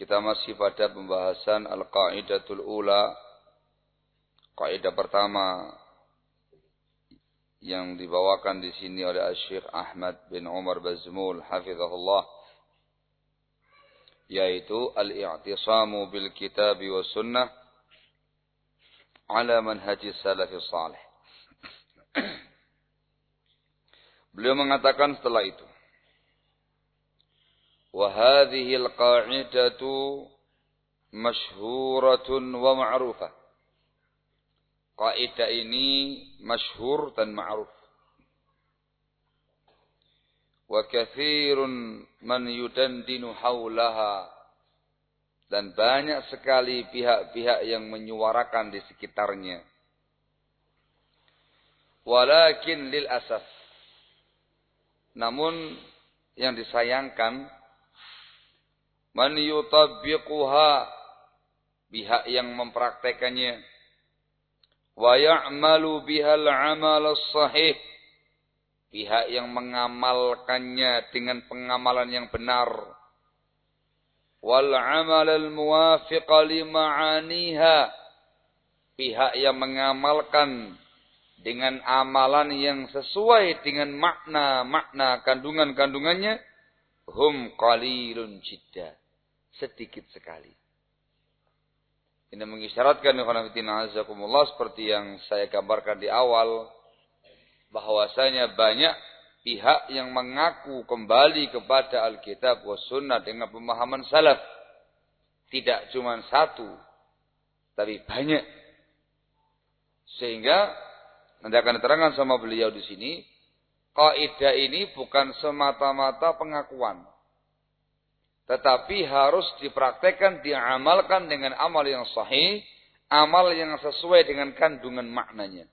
Kita masih pada pembahasan Al-Qa'idatul Ula. Kaidah pertama yang dibawakan di sini oleh Syekh Ahmad bin Umar Bazmul hafizahullah yaitu al-i'tisamu bil kitab wa sunnah ala manhaj salaf salih. Beliau mengatakan setelah itu وهذه القاعدة مشهورة ومعروفة Kaidah ini masyhur dan ma'ruf. Wa kathirun man yudandinu haulaha. Dan banyak sekali pihak-pihak yang menyuarakan di sekitarnya. Walakin lil asaf. Namun yang disayangkan Man yutabbiquha pihak yang mempraktekannya. Wa ya'malu bihal amal sahih pihak yang mengamalkannya dengan pengamalan yang benar. Wal amal al muwafiq li ma'aniha pihak yang mengamalkan dengan amalan yang sesuai dengan makna-makna kandungan-kandungannya hum qalilun jidda sedikit sekali. Ini mengisyaratkan azakumullah seperti yang saya gambarkan di awal bahwasanya banyak pihak yang mengaku kembali kepada Alkitab wa sunnah dengan pemahaman salaf. Tidak cuma satu, tapi banyak. Sehingga nanti akan diterangkan sama beliau di sini, kaidah ini bukan semata-mata pengakuan. Tetapi harus dipraktekkan, diamalkan dengan amal yang sahih, amal yang sesuai dengan kandungan maknanya.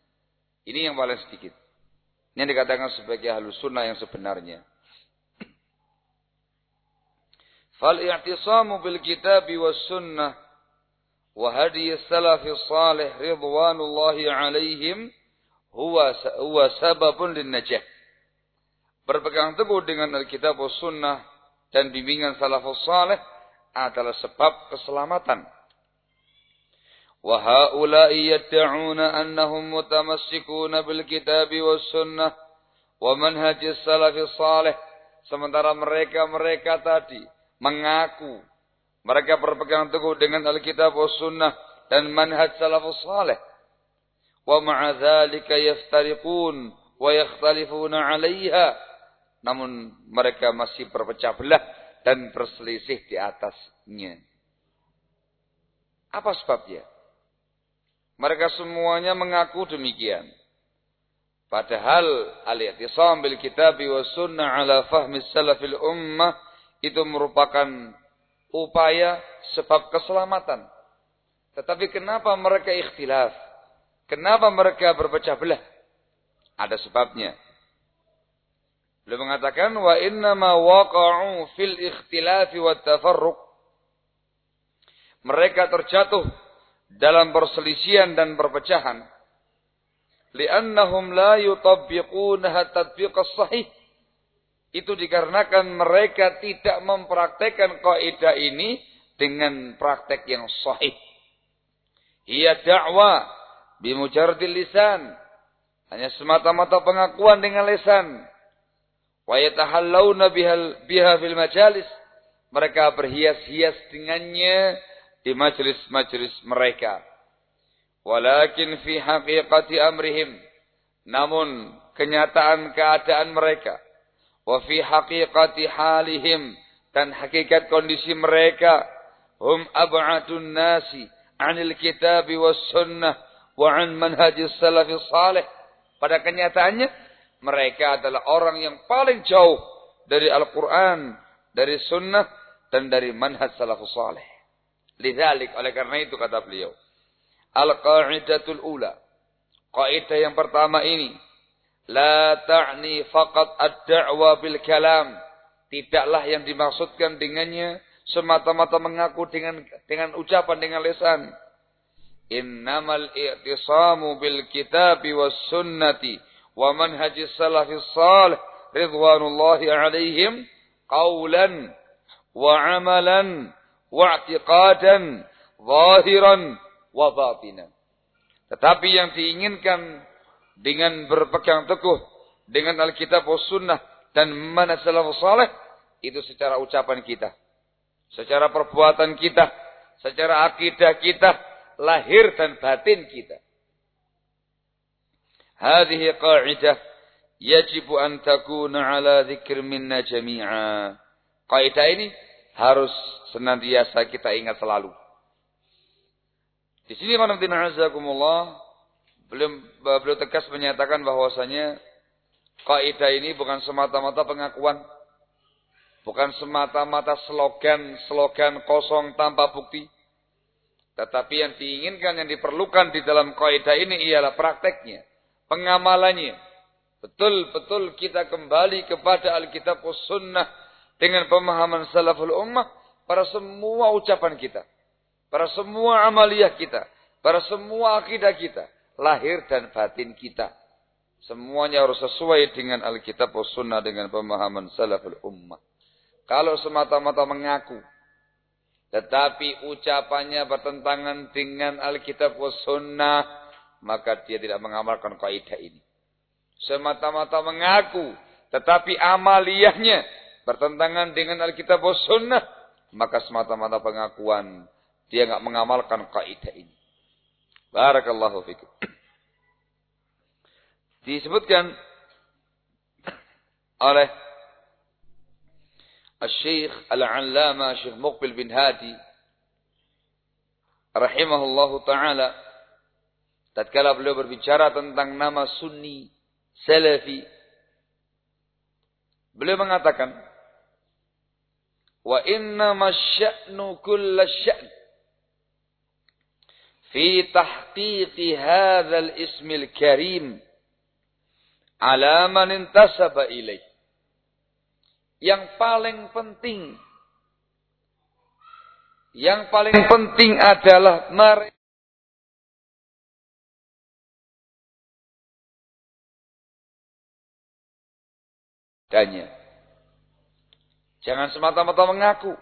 Ini yang paling sedikit. Ini yang dikatakan sebagai halus sunnah yang sebenarnya. Was sunnah wa hadi salafi salih ridwanullahi alaihim huwa huwa sababun lin najah. Berpegang teguh dengan Alkitab was sunnah dan bimbingan salafus saleh adalah sebab keselamatan. Mutamassikuna bil kitabi was sunnah wa manhajis salafis saleh. Sementara mereka-mereka tadi mengaku mereka berpegang teguh dengan Alkitab was sunnah dan manhaj salafus saleh. Wa ma'a dzalika yaftariqun wa yakhtalifuna 'alayha namun mereka masih berpecah belah dan berselisih di atasnya. Apa sebabnya? Mereka semuanya mengaku demikian. Padahal al-i'tisam bil kitab wa sunnah ala fahmi salafil ummah itu merupakan upaya sebab keselamatan. Tetapi kenapa mereka ikhtilaf? Kenapa mereka berpecah belah? Ada sebabnya. Beliau mengatakan wa inna ma waqa'u fil ikhtilaf wa tafarruq. Mereka terjatuh dalam perselisihan dan perpecahan. Liannahum la yutabbiqunaha tatbiq sahih. Itu dikarenakan mereka tidak mempraktekkan kaidah ini dengan praktek yang sahih. Ia dakwah bimujarradil lisan. Hanya semata-mata pengakuan dengan lisan wa yatahallawna biha fil majalis. Mereka berhias-hias dengannya di majelis-majelis mereka. Walakin fi haqiqati amrihim. Namun kenyataan keadaan mereka. Wa fi haqiqati halihim. Dan hakikat kondisi mereka. Hum ab'atun nasi anil kitabi was sunnah wa an manhajis salafis salih. Pada kenyataannya mereka adalah orang yang paling jauh dari Al-Quran, dari sunnah, dan dari manhaj salafus salih. Lidzalik oleh karena itu kata beliau. Al-qa'idatul ula. Kaidah yang pertama ini la ta'ni faqat ad-da'wa bil kalam. Tidaklah yang dimaksudkan dengannya semata-mata mengaku dengan dengan ucapan dengan lisan. Innamal i'tisamu bil kitabi was sunnati wa manhajis salafis salih ridwanullahi alaihim qawlan wa amalan wa i'tiqadan zahiran wa batinan. Tetapi yang diinginkan dengan berpegang teguh dengan Alkitab wa Sunnah dan mana salafus salih itu secara ucapan kita, secara perbuatan kita, secara akidah kita, lahir dan batin kita. Hadhihi qa'idah yajibu an takuna ala dzikr minna jami'a. Kaidah ini harus senantiasa kita ingat selalu. Di sini manfaatna azakumullah belum beliau tegas menyatakan bahwasanya kaidah ini bukan semata-mata pengakuan, bukan semata-mata slogan-slogan kosong tanpa bukti. Tetapi yang diinginkan, yang diperlukan di dalam kaidah ini ialah prakteknya, pengamalannya. Betul-betul kita kembali kepada Alkitab Sunnah dengan pemahaman salaful ummah pada semua ucapan kita. Para semua amaliyah kita. Para semua akidah kita. Lahir dan batin kita. Semuanya harus sesuai dengan Alkitab Sunnah dengan pemahaman salaful ummah. Kalau semata-mata mengaku. Tetapi ucapannya bertentangan dengan Alkitab Sunnah. Maka dia tidak mengamalkan kaidah ini. Semata-mata mengaku. Tetapi amaliyahnya bertentangan dengan Alkitab dan Sunnah. Maka semata-mata pengakuan dia nggak mengamalkan kaidah ini. Barakallahu fikum. Disebutkan oleh Al-Syekh Al-Allama Syekh Muqbil bin Hadi rahimahullahu taala tatkala beliau berbicara tentang nama sunni, salafi, beliau mengatakan, Wa inna masya'nu kulla sya'n fi tahqiqi hadzal ismil karim ala man intasaba ilaih. Yang paling penting yang paling penting adalah mereka Tanya. Jangan semata-mata mengaku.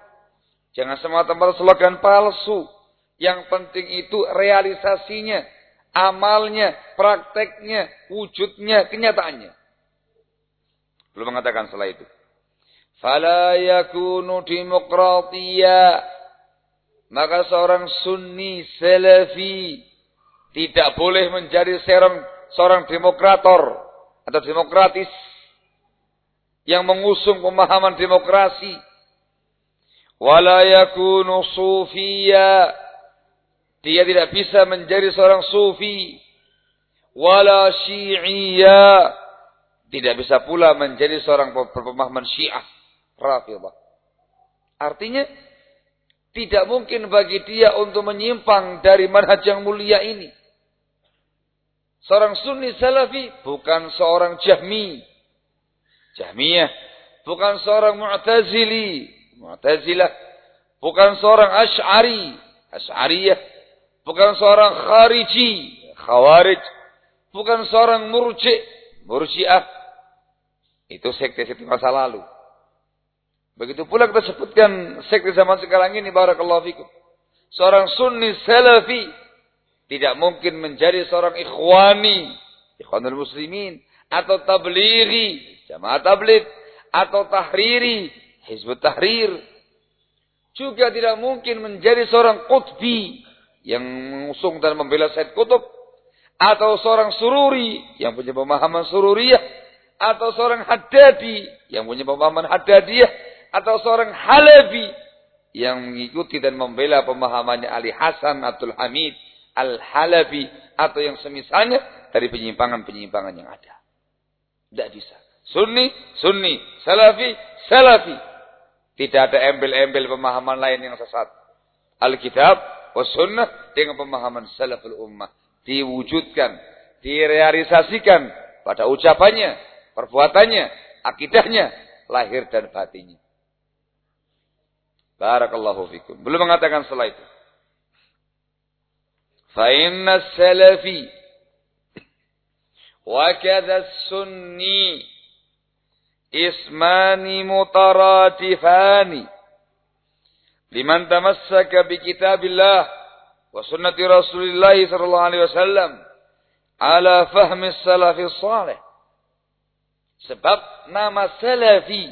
Jangan semata-mata slogan palsu. Yang penting itu realisasinya, amalnya, prakteknya, wujudnya, kenyataannya. Belum mengatakan setelah itu. Fala yakunu demokratia. Maka seorang sunni salafi tidak boleh menjadi seorang seorang demokrator atau demokratis yang mengusung pemahaman demokrasi. Wala yakunu dia tidak bisa menjadi seorang sufi. Wala syi'iyya. Tidak bisa pula menjadi seorang pemahaman syiah. Rafidah. Artinya, tidak mungkin bagi dia untuk menyimpang dari manhaj yang mulia ini. Seorang sunni salafi bukan seorang jahmi. Jahmiyah. Bukan seorang mu'tazili. Mu'tazilah. Bukan seorang ash'ari. Ash'ariyah bukan seorang khariji, khawarij, bukan seorang murji, murjiah. Itu sekte-sekte masa lalu. Begitu pula kita sebutkan sekte zaman sekarang ini barakallahu fikum. Seorang sunni salafi tidak mungkin menjadi seorang ikhwani, ikhwanul muslimin atau tablighi, jamaah tabligh atau tahriri, hizbut tahrir. Juga tidak mungkin menjadi seorang qutbi, yang mengusung dan membela Said Kutub atau seorang sururi yang punya pemahaman sururiyah atau seorang hadadi yang punya pemahaman hadadiyah atau seorang halabi yang mengikuti dan membela pemahamannya Ali Hasan Abdul Hamid Al-Halabi atau yang semisalnya dari penyimpangan-penyimpangan yang ada. Tidak bisa. Sunni, Sunni. Salafi, Salafi. Tidak ada embel-embel pemahaman lain yang sesat. Alkitab was sunnah dengan pemahaman salaful ummah diwujudkan, direalisasikan pada ucapannya, perbuatannya, akidahnya, lahir dan batinnya. Barakallahu fikum. Belum mengatakan setelah itu. Fa inna salafi wa kadha sunni ismani mutaratifani liman tamassaka bi kitabillah wa sunnati Rasulillah sallallahu alaihi wasallam ala fahmi salafi salih. Sebab nama salafi,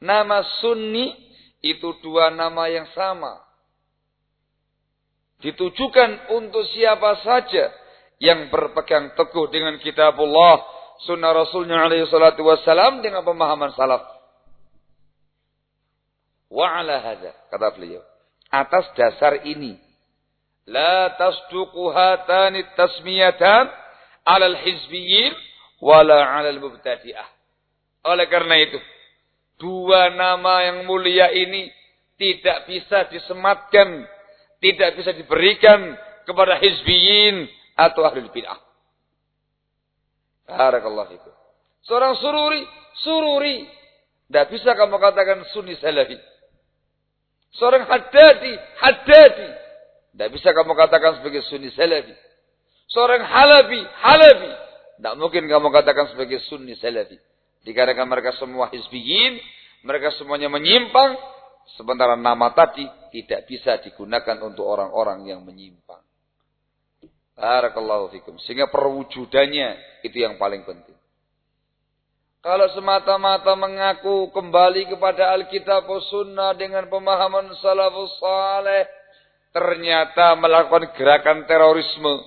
nama sunni itu dua nama yang sama. Ditujukan untuk siapa saja yang berpegang teguh dengan kitabullah, sunnah rasulnya alaihi salatu wassalam dengan pemahaman salaf. Wa ala hadha, kata beliau. Atas dasar ini. La tasduqu hatani tasmiyatan ala al-hizbiyin wala ala al-mubtadi'ah. Oleh karena itu, Dua nama yang mulia ini tidak bisa disematkan, tidak bisa diberikan kepada hizbiyin atau ahli bid'ah. Barakallahu itu. Seorang sururi, sururi. Tidak bisa kamu katakan sunni salafi. Seorang hadadi, hadadi. Tidak bisa kamu katakan sebagai sunni salafi. Seorang halabi, halabi. Tidak mungkin kamu katakan sebagai sunni salafi. Dikarenakan mereka semua hizbiyin, mereka semuanya menyimpang, sementara nama tadi tidak bisa digunakan untuk orang-orang yang menyimpang. Barakallahu fikum. Sehingga perwujudannya itu yang paling penting. Kalau semata-mata mengaku kembali kepada Alkitab Sunnah dengan pemahaman salafus saleh, ternyata melakukan gerakan terorisme.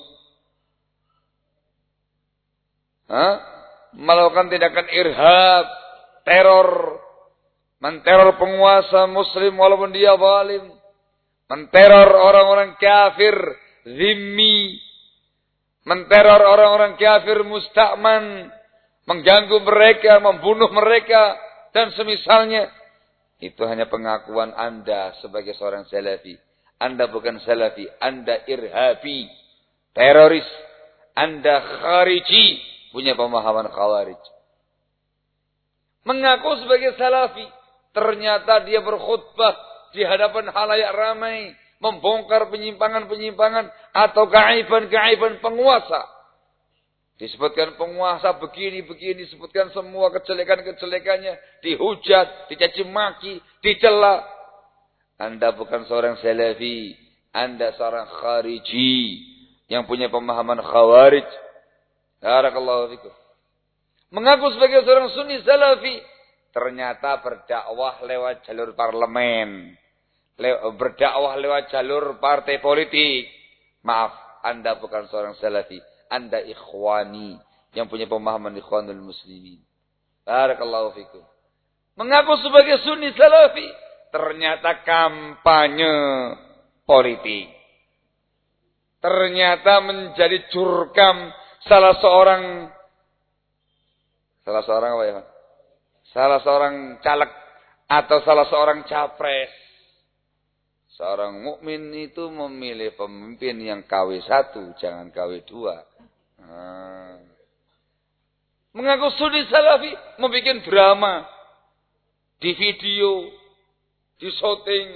Hah? melakukan tindakan irhab, teror, menteror penguasa muslim walaupun dia zalim, menteror orang-orang kafir, zimmi, menteror orang-orang kafir mustakman, mengganggu mereka, membunuh mereka, dan semisalnya. Itu hanya pengakuan Anda sebagai seorang salafi. Anda bukan salafi, Anda irhabi, teroris, Anda khariji, punya pemahaman khawarij. Mengaku sebagai salafi, ternyata dia berkhutbah di hadapan halayak ramai, membongkar penyimpangan-penyimpangan atau keaiban-keaiban penguasa. Disebutkan penguasa begini-begini, disebutkan semua kejelekan-kejelekannya, dihujat, dicaci maki, dicela. Anda bukan seorang salafi, Anda seorang khariji yang punya pemahaman khawarij. Barakallahu fikum. Mengaku sebagai seorang sunni salafi. Ternyata berdakwah lewat jalur parlemen. Berdakwah lewat jalur partai politik. Maaf, Anda bukan seorang salafi. Anda ikhwani. Yang punya pemahaman ikhwanul muslimin. Barakallahu fikum. Mengaku sebagai sunni salafi. Ternyata kampanye politik. Ternyata menjadi curkam salah seorang salah seorang apa ya? Salah seorang caleg atau salah seorang capres. Seorang mukmin itu memilih pemimpin yang KW satu, jangan KW dua. Nah. Mengaku sudi salafi, membuat drama di video, di shooting,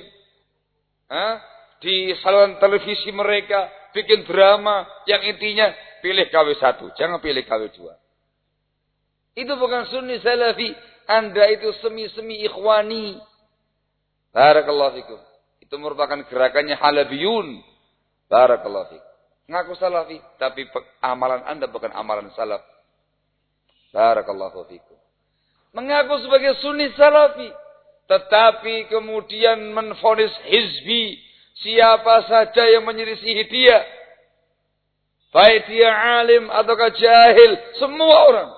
di saluran televisi mereka, bikin drama yang intinya pilih KW1, jangan pilih KW2. Itu bukan sunni salafi. Anda itu semi-semi ikhwani. Barakallahu fikum. Itu merupakan gerakannya halabiyun. Barakallahu fikum. Ngaku salafi, tapi amalan Anda bukan amalan salaf. Barakallahu fikum. Mengaku sebagai sunni salafi, tetapi kemudian menfonis hizbi siapa saja yang menyelisihi dia Baik dia alim ataukah jahil. Semua orang.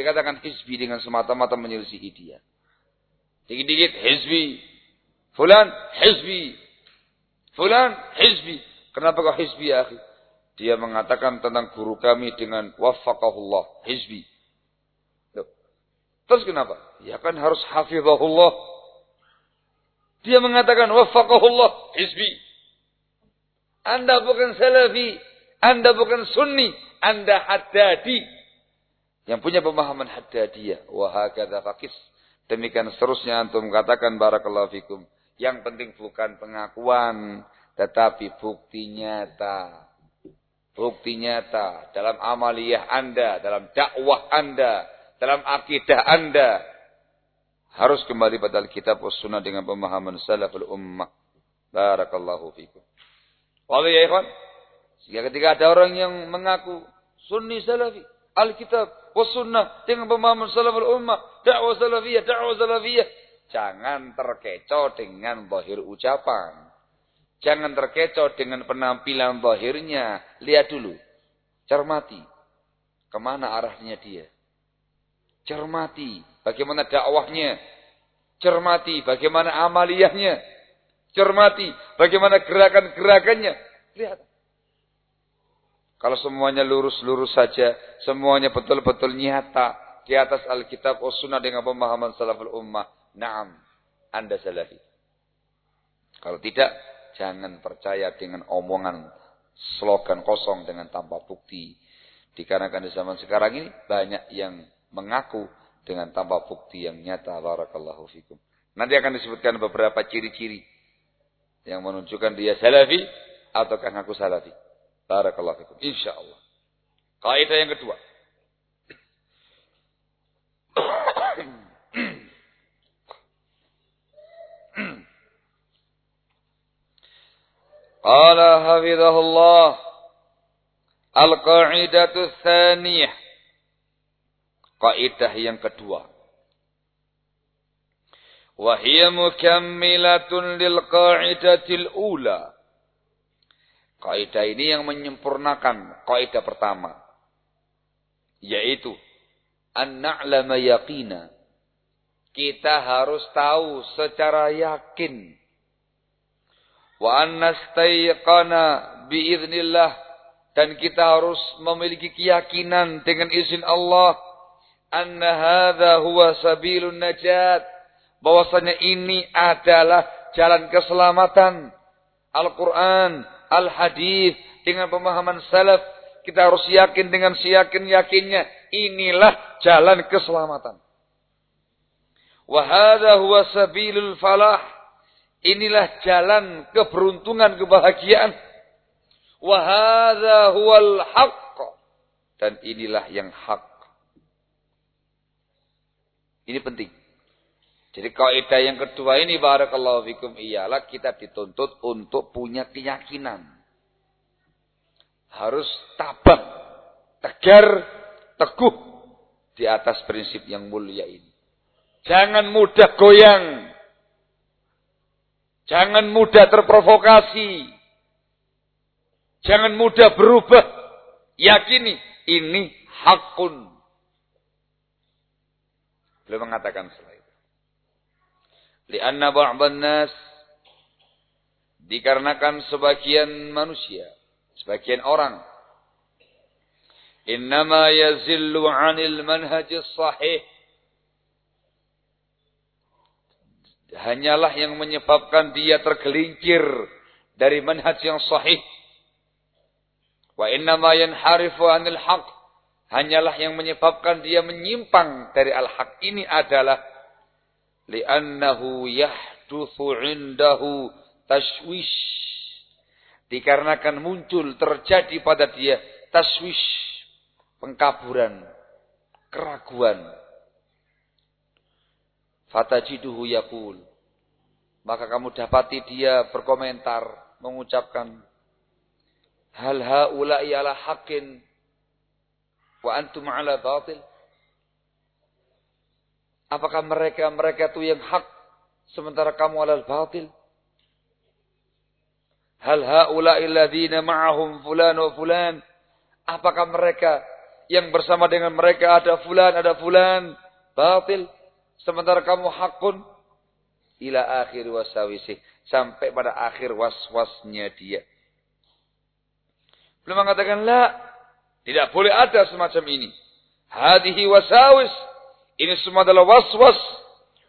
Dikatakan hizbi dengan semata-mata menyelisihi dia. Dikit-dikit hizbi. Fulan hizbi. Fulan hizbi. Kenapa kau hizbi ya akhi? Dia mengatakan tentang guru kami dengan wafakahullah. Hizbi. Terus kenapa? Ya kan harus hafizahullah. Dia mengatakan wafakahullah. Hizbi. Anda bukan salafi. Anda bukan sunni. Anda haddadi. Yang punya pemahaman haddadiyah. Wahakadha fakis. Demikian seterusnya antum katakan barakallahu fikum. Yang penting bukan pengakuan. Tetapi bukti nyata. Bukti nyata. Dalam amaliyah anda. Dalam dakwah anda. Dalam akidah anda. Harus kembali pada kitab sunnah dengan pemahaman salaful ummah. Barakallahu fikum. Walau ya ikhwan. Sehingga ketika ada orang yang mengaku sunni salafi. Alkitab sunnah dengan pemahaman salaful ummah. Dakwah salafiyah, dakwah salafiyah. Jangan terkecoh dengan zahir ucapan. Jangan terkecoh dengan penampilan zahirnya. Lihat dulu. Cermati. Ke mana arahnya dia. Cermati bagaimana dakwahnya, cermati bagaimana amaliyahnya, cermati bagaimana gerakan-gerakannya. Lihat. Kalau semuanya lurus-lurus saja, semuanya betul-betul nyata di atas Alkitab atau Sunnah dengan pemahaman salaful ummah, naam, Anda salafi. Kalau tidak, jangan percaya dengan omongan slogan kosong dengan tanpa bukti. Dikarenakan di zaman sekarang ini banyak yang mengaku dengan tanpa bukti yang nyata barakallahu fikum. Nanti akan disebutkan beberapa ciri-ciri yang menunjukkan dia salafi ataukah ngaku salafi. Barakallahu fikum. Insyaallah. Kaidah yang kedua. Qala hafizahullah Al-qa'idatu tsaniyah Kaidah yang kedua. Wahia mukammilatun lil qaidatil ula. Kaidah ini yang menyempurnakan kaidah pertama. Yaitu. An-na'lama yaqina. Kita harus tahu secara yakin. Wa annastayqana biiznillah. Dan kita harus memiliki keyakinan dengan izin Allah anna hadha huwa sabilun najat bahwasanya ini adalah jalan keselamatan Al-Qur'an, Al-Hadis dengan pemahaman salaf kita harus yakin dengan siyakin-yakinnya inilah jalan keselamatan. Wa hadha huwa sabilul falah. Inilah jalan keberuntungan, kebahagiaan. Wa hadha huwal. Dan inilah yang hak. Ini penting. Jadi kaidah yang kedua ini barakallahu fikum ialah kita dituntut untuk punya keyakinan. Harus tabah, tegar, teguh di atas prinsip yang mulia ini. Jangan mudah goyang. Jangan mudah terprovokasi. Jangan mudah berubah. Yakini ini hakun Beliau mengatakan setelah itu. Lianna ba'ban nas dikarenakan sebagian manusia, sebagian orang innama yazillu 'anil manhajis sahih hanyalah yang menyebabkan dia tergelincir dari manhaj yang sahih. Wa innama yanharifu 'anil haqq hanyalah yang menyebabkan dia menyimpang dari al-haq. Ini adalah li'annahu yahduthu indahu tashwish. Dikarenakan muncul terjadi pada dia tashwish pengkaburan keraguan fatajiduhu yaqul maka kamu dapati dia berkomentar mengucapkan hal haula'i ala haqqin Wa antum ala batil. Apakah mereka mereka itu yang hak sementara kamu ala batil? Hal haula'i alladziina ma'ahum fulan wa fulan? Apakah mereka yang bersama dengan mereka ada fulan, ada fulan, batil sementara kamu hakun ila akhir wasawisi sampai pada akhir was-wasnya dia. Belum mengatakan la tidak boleh ada semacam ini. Hadihi wasawis. Ini semua adalah was-was.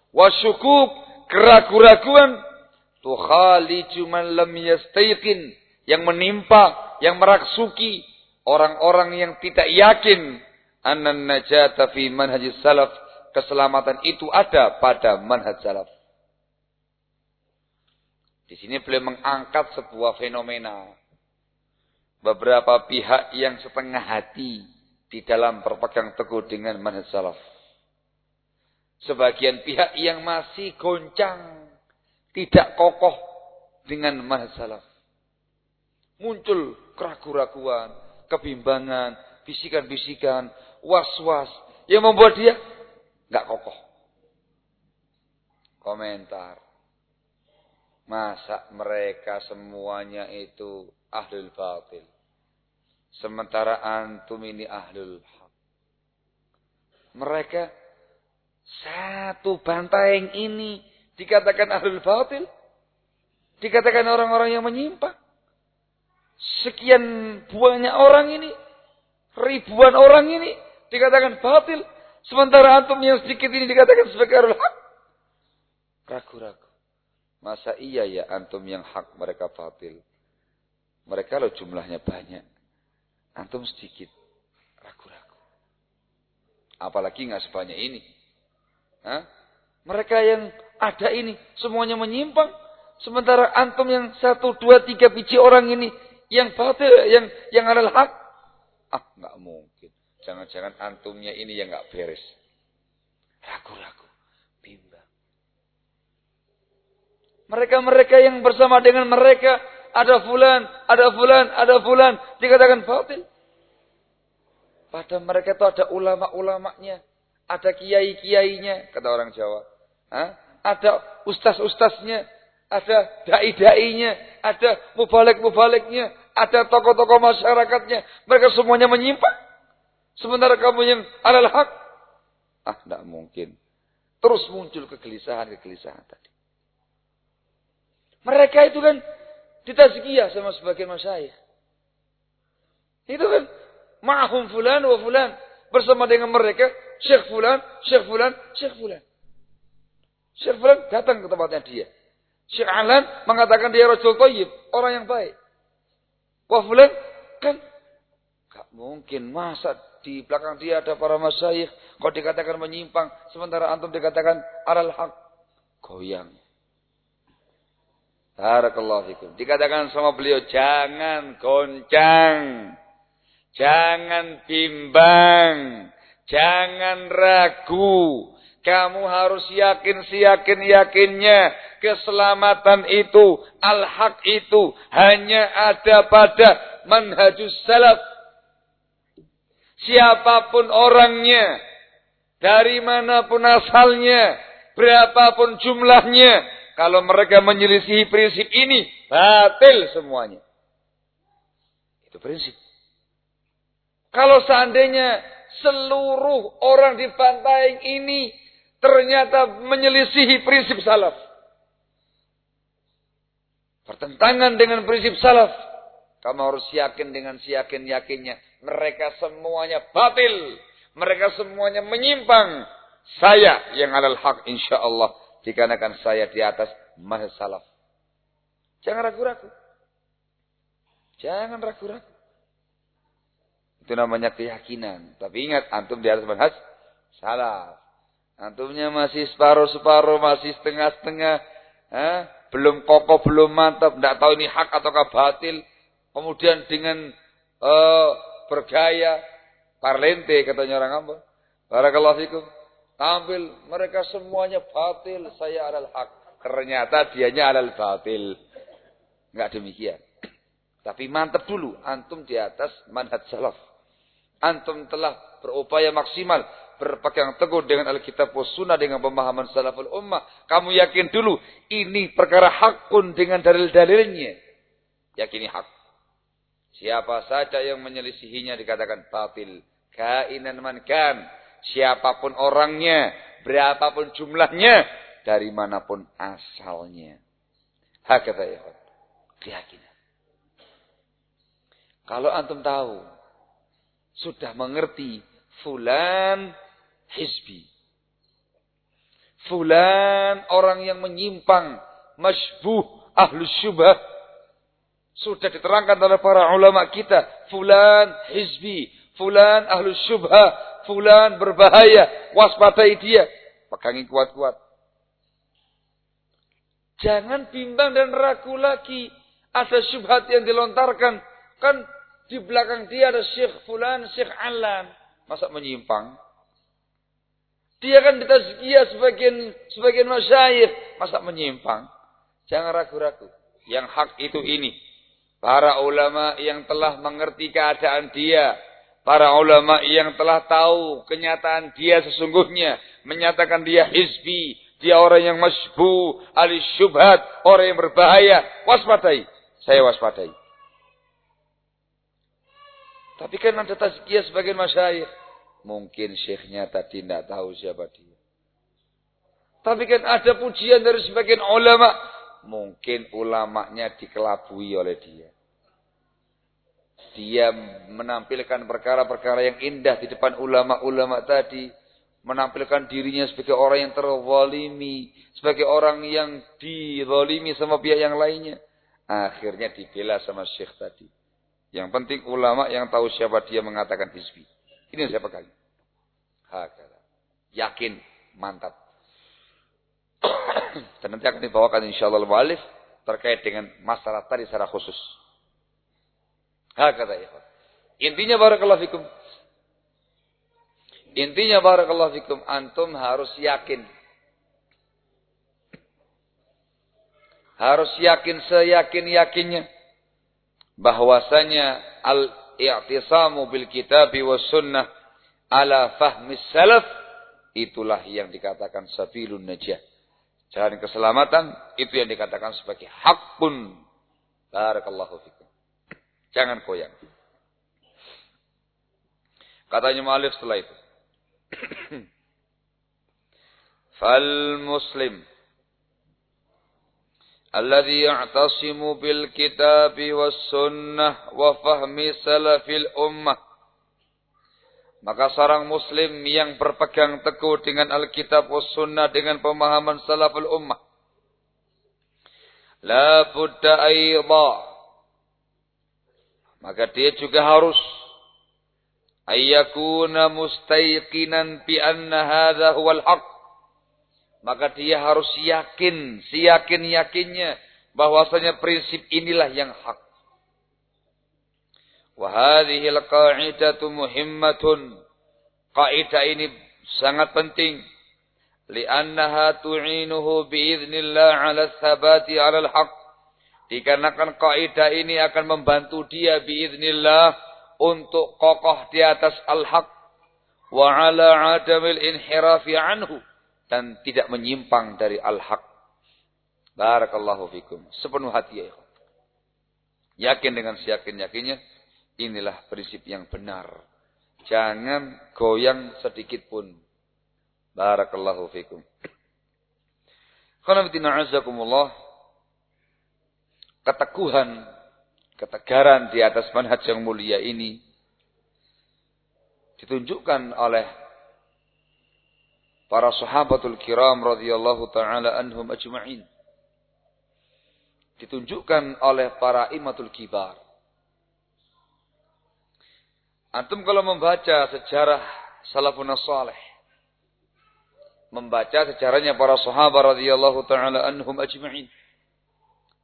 Wasyukuk. Keraguan-keraguan. Tukhaliju man lam yastayqin. yang menimpa, yang meraksuki orang-orang yang tidak yakin annan najata fi manhajis salaf, keselamatan itu ada pada manhaj salaf. Di sini beliau mengangkat sebuah fenomena. Beberapa pihak yang setengah hati di dalam berpegang teguh dengan manhaj salaf. Sebagian pihak yang masih goncang, tidak kokoh dengan manhaj salaf. Muncul keraguan-raguan, kebimbangan, bisikan-bisikan, was-was yang membuat dia nggak kokoh. Komentar. Masa mereka semuanya itu ahlul batil. Sementara antum ini ahlul haq. Mereka satu banteng ini dikatakan ahlul batil. Dikatakan orang-orang yang menyimpang. Sekian banyak orang ini. Ribuan orang ini. Dikatakan batil. Sementara antum yang sedikit ini dikatakan sebagai ahlul hak. Ragu-ragu. Masa iya ya antum yang hak mereka batil. Mereka lo jumlahnya banyak. Antum sedikit. Ragu-ragu. Apalagi nggak sebanyak ini. Hah? Mereka yang ada ini semuanya menyimpang. Sementara antum yang satu, dua, tiga biji orang ini yang batil, yang yang adalah hak. Ah, nggak mungkin. Jangan-jangan antumnya ini yang nggak beres. Ragu-ragu, bimbang. Mereka-mereka yang bersama dengan mereka ada fulan, ada fulan, ada fulan dikatakan batil. Pada mereka itu ada ulama-ulamanya. Ada kiai-kiainya, kata orang Jawa. Hah? Ada ustaz-ustaznya, ada dai-dainya, ada mubalik-mubaliknya, ada tokoh-tokoh masyarakatnya. Mereka semuanya menyimpang. Sementara kamu yang alal hak. Ah, tidak mungkin. Terus muncul kegelisahan-kegelisahan tadi. Mereka itu kan ditazkiyah sama sebagian masyayikh. Itu kan ma'hum fulan wa fulan bersama dengan mereka Syekh Fulan, Syekh Fulan, Syekh Fulan. Syekh Fulan datang ke tempatnya dia. Syekh Alan mengatakan dia Rasul Tayyib, orang yang baik. Wah Fulan kan gak mungkin masa di belakang dia ada para masyayikh kok dikatakan menyimpang sementara antum dikatakan alal haq goyang. Barakallahu fikum. Dikatakan sama beliau jangan goncang. Jangan bimbang. Jangan ragu. Kamu harus yakin seyakin-yakinnya. Keselamatan itu, al-haq itu hanya ada pada manhajus salaf. Siapa pun orangnya, dari mana pun asalnya, berapapun jumlahnya, kalau mereka menyelisihi prinsip ini, batil semuanya. Itu prinsip. Kalau seandainya seluruh orang di pantai ini ternyata menyelisihi prinsip salaf. Pertentangan dengan prinsip salaf. Kamu harus yakin dengan siyakin-yakinnya. Mereka semuanya batil. Mereka semuanya menyimpang. Saya yang alal haq insya Allah. Dikarenakan saya di atas mahal salaf. Jangan ragu-ragu. Jangan ragu-ragu. Itu namanya keyakinan. Tapi ingat, antum di atas manhaj salah. Antumnya masih separuh-separuh, masih setengah-setengah. Eh? Belum kokoh, belum mantap. Tidak tahu ini hak ataukah batil. Kemudian dengan uh, bergaya. Parlente katanya orang apa. Barakallahu fikum. Tampil mereka semuanya batil. Saya adalah hak. Ternyata dianya adalah batil. Enggak demikian. Tapi mantap dulu. Antum di atas manhaj salaf. Antum telah berupaya maksimal berpegang teguh dengan Alkitab wa Sunnah dengan pemahaman salaful ummah. Kamu yakin dulu ini perkara hakun dengan dalil-dalilnya. Yakini hak. Siapa saja yang menyelisihinya dikatakan batil. Kainan man kan. Siapa pun orangnya, berapapun jumlahnya, dari mana pun asalnya. Hakata ya. Keyakinan. Kalau antum tahu sudah mengerti fulan hizbi. Fulan orang yang menyimpang, masbuh, ahlu syubah. Sudah diterangkan oleh para ulama kita. Fulan hizbi. Fulan ahlu syubha. Fulan berbahaya. Waspadai dia. Pegangi kuat-kuat. Jangan bimbang dan ragu lagi. Ada syubhat yang dilontarkan. Kan di belakang dia ada syekh fulan, syekh alan. Masa menyimpang? Dia kan ditazkiyah sebagian sebagian masyayikh. Masa menyimpang? Jangan ragu-ragu. Yang hak itu ini. Para ulama yang telah mengerti keadaan dia. Para ulama yang telah tahu kenyataan dia sesungguhnya. Menyatakan dia hizbi. Dia orang yang masbu. Ahli syubhat. Orang yang berbahaya. Waspadai. Saya waspadai. Tapi kan ada tazkiyah sebagian masyayikh. Mungkin syekhnya tadi tidak tahu siapa dia. Tapi kan ada pujian dari sebagian ulama mungkin ulamanya dikelabui oleh dia. Dia menampilkan perkara-perkara yang indah di depan ulama-ulama tadi. Menampilkan dirinya sebagai orang yang terzalimi. Sebagai orang yang dizalimi sama pihak yang lainnya. Akhirnya dibela sama syekh tadi. Yang penting ulama yang tahu siapa dia mengatakan hizbi. Ini yang saya pegang. Yakin, mantap. Dan nanti akan dibawakan insyaallah al terkait dengan masalah tadi secara khusus. Hakata ya. Intinya barakallahu fikum. Intinya barakallahu fikum antum harus yakin. Harus yakin seyakin-yakinnya bahwasanya al-i'tisamu bil kitabi was sunnah ala fahmi salaf itulah yang dikatakan sabilun najah. Jalan keselamatan itu yang dikatakan sebagai hakun. Barakallahu fikum. Jangan koyang. Katanya Ma'alif setelah itu. Fal muslim kitabi was sunnah wa fahmi salafil ummah maka seorang muslim yang berpegang teguh dengan Alkitab was sunnah dengan pemahaman salaful ummah. La budda aidha. Maka dia juga harus ayyakuna mustayqinan bi anna hadha huwal haq. Maka dia harus yakin, siyakin-yakinnya bahwasanya prinsip inilah yang hak. Wahadihi al-qa'idatu muhimmatun. Kaidah ini sangat penting. Liannaha tu'inuhu biiznillah ala thabati ala al-haq. Dikarenakan kaidah ini akan membantu dia biiznillah untuk kokoh di atas al-haq. Wa ala adamil inhirafi anhu. Dan tidak menyimpang dari al-haq. Barakallahu fikum. Sepenuh hati ya. Yakin dengan siakin yakinnya Inilah prinsip yang benar. Jangan goyang sedikit pun. Barakallahu fikum. azakumullah. Keteguhan, ketegaran di atas manhaj yang mulia ini ditunjukkan oleh para sahabatul kiram radhiyallahu taala anhum ajma'in. Ditunjukkan oleh para imatul kibar Antum kalau membaca sejarah salafun salih, membaca sejarahnya para sahabat radhiyallahu taala anhum ajma'in,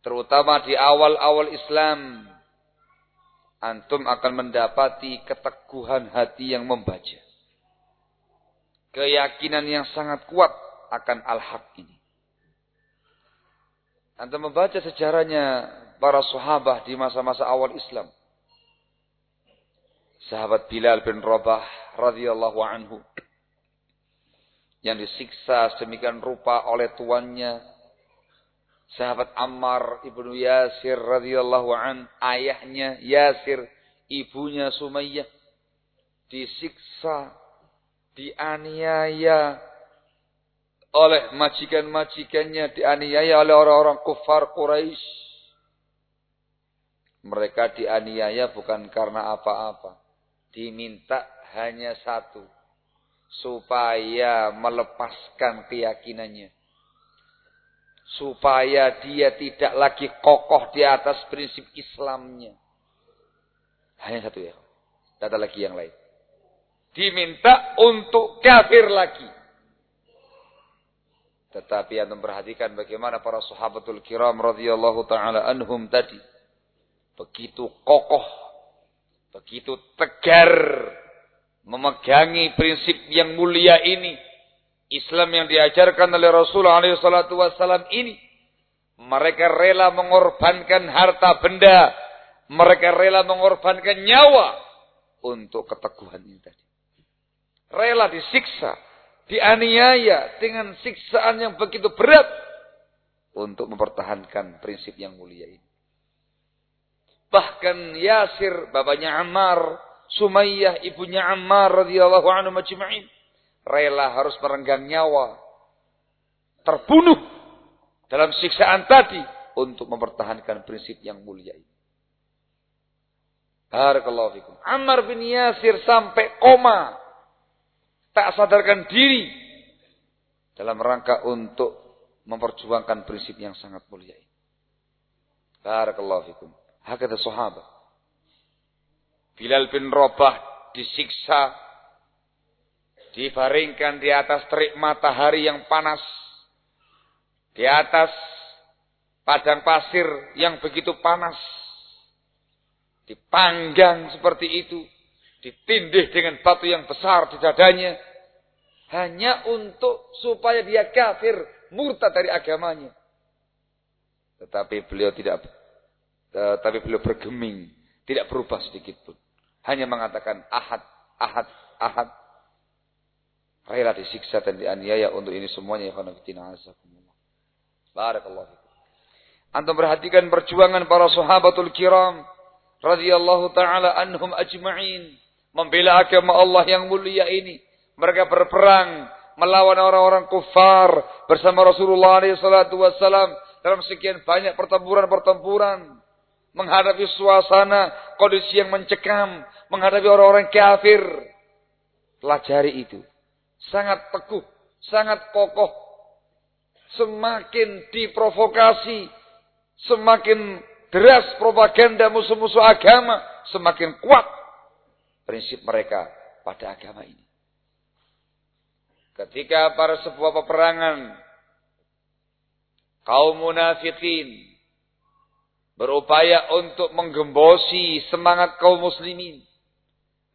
terutama di awal-awal Islam, antum akan mendapati keteguhan hati yang membaca. Keyakinan yang sangat kuat akan al-haq ini. Antum membaca sejarahnya para sahabat di masa-masa awal Islam sahabat Bilal bin Rabah radhiyallahu anhu yang disiksa sedemikian rupa oleh tuannya sahabat Ammar ibnu Yasir radhiyallahu an ayahnya Yasir ibunya Sumayyah disiksa dianiaya oleh majikan-majikannya dianiaya oleh orang-orang kufar Quraisy. Mereka dianiaya bukan karena apa-apa diminta hanya satu. Supaya melepaskan keyakinannya. supaya dia tidak lagi kokoh di atas prinsip Islamnya. Hanya satu ya. Tidak ada lagi yang lain. Diminta untuk kafir lagi. Tetapi yang memperhatikan bagaimana para sahabatul kiram radhiyallahu taala anhum tadi begitu kokoh, begitu tegar memegangi prinsip yang mulia ini Islam yang diajarkan oleh Rasulullah SAW ini. Mereka rela mengorbankan harta benda. Mereka rela mengorbankan nyawa. Untuk keteguhan ini tadi. Rela disiksa. Dianiaya dengan siksaan yang begitu berat. Untuk mempertahankan prinsip yang mulia ini. Bahkan Yasir, bapaknya Ammar, Sumayyah, ibunya Ammar radhiyallahu anhu majma'in rela harus merenggang nyawa, terbunuh dalam siksaan tadi untuk mempertahankan prinsip yang mulia ini. Barakallahu fikum. Ammar bin Yasir sampai koma. Tak sadarkan diri. Dalam rangka untuk memperjuangkan prinsip yang sangat mulia ini. Barakallahu fikum. Hakata sahabat. Bilal bin Robah disiksa dibaringkan di atas terik matahari yang panas, di atas padang pasir yang begitu panas, dipanggang seperti itu, ditindih dengan batu yang besar di dadanya, hanya untuk supaya dia kafir, murtad dari agamanya. Tetapi beliau tidak, tetapi beliau bergeming, tidak berubah sedikit pun. Hanya mengatakan ahad, ahad, ahad, Rela disiksa dan dianiaya untuk ini semuanya ya khanafitina. Barakallahu fikum. Antum perhatikan perjuangan para sahabatul kiram radhiyallahu taala anhum ajma'in membela agama Allah yang mulia ini. Mereka berperang melawan orang-orang kufar bersama Rasulullah SAW dalam sekian banyak pertempuran-pertempuran menghadapi suasana kondisi yang mencekam, menghadapi orang-orang kafir. Pelajari itu sangat teguh, sangat kokoh. Semakin diprovokasi, semakin deras propaganda musuh-musuh agama, semakin kuat prinsip mereka pada agama ini. Ketika pada sebuah peperangan kaum munafikin berupaya untuk menggembosi semangat kaum muslimin,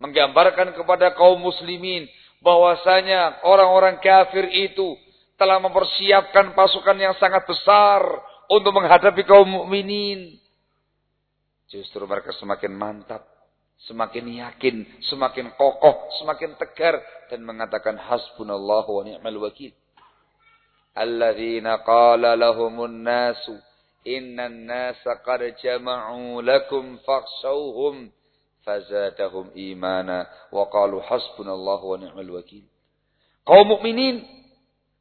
menggambarkan kepada kaum muslimin bahwasanya orang-orang kafir itu telah mempersiapkan pasukan yang sangat besar untuk menghadapi kaum mukminin. Justru mereka semakin mantap, semakin yakin, semakin kokoh, semakin tegar dan mengatakan hasbunallahu wa ni'mal wakil. Alladzina qala lahumun nasu innan nasa qad jama'u lakum fakhshawhum fazadahum imana wa qalu hasbunallahu wa ni'mal wakil. Kaum mukminin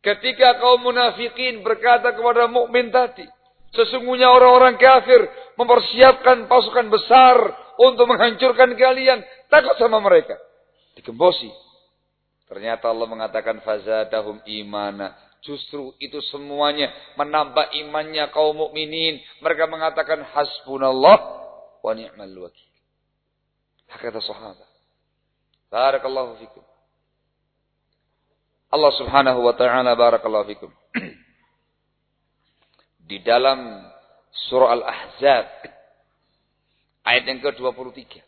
ketika kaum munafikin berkata kepada mukmin tadi, sesungguhnya orang-orang kafir mempersiapkan pasukan besar untuk menghancurkan kalian, takut sama mereka. Digembosi. Ternyata Allah mengatakan fazadahum imana. Justru itu semuanya menambah imannya kaum mukminin. Mereka mengatakan hasbunallah wa ni'mal wakil. Hakata sahabat. Barakallahu fikum. Allah subhanahu wa ta'ala barakallahu fikum. Di dalam surah Al-Ahzab. Ayat yang ke-23.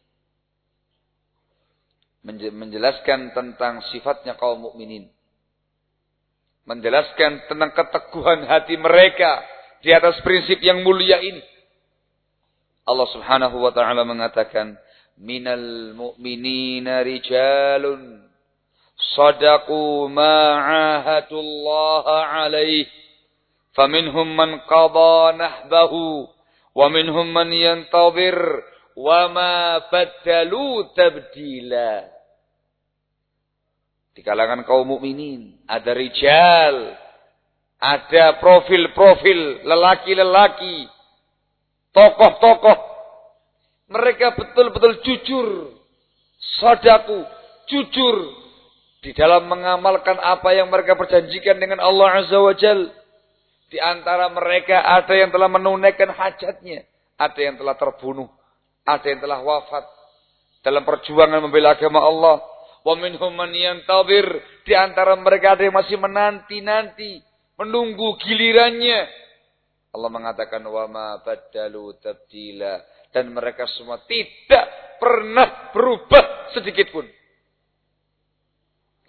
Menjelaskan tentang sifatnya kaum mukminin menjelaskan tentang keteguhan hati mereka di atas prinsip yang mulia ini. Allah Subhanahu wa taala mengatakan, "Minal mu'minina rijalun sadaqu ma'ahatullaha 'alaihi, faminhum man qada nahbahu wa minhum man yantazir wa ma badalu tabdila." Di kalangan kaum mukminin ada rijal ada profil-profil lelaki-lelaki tokoh-tokoh mereka betul-betul jujur. Sadaku. Jujur. Di dalam mengamalkan apa yang mereka perjanjikan dengan Allah Azza wa Jal. Di antara mereka ada yang telah menunaikan hajatnya. Ada yang telah terbunuh. Ada yang telah wafat. Dalam perjuangan membela agama Allah. Wa minhum man yantazir. Di antara mereka ada yang masih menanti-nanti. Menunggu gilirannya. Allah mengatakan wa ma badalu tabdila dan mereka semua tidak pernah berubah sedikit pun.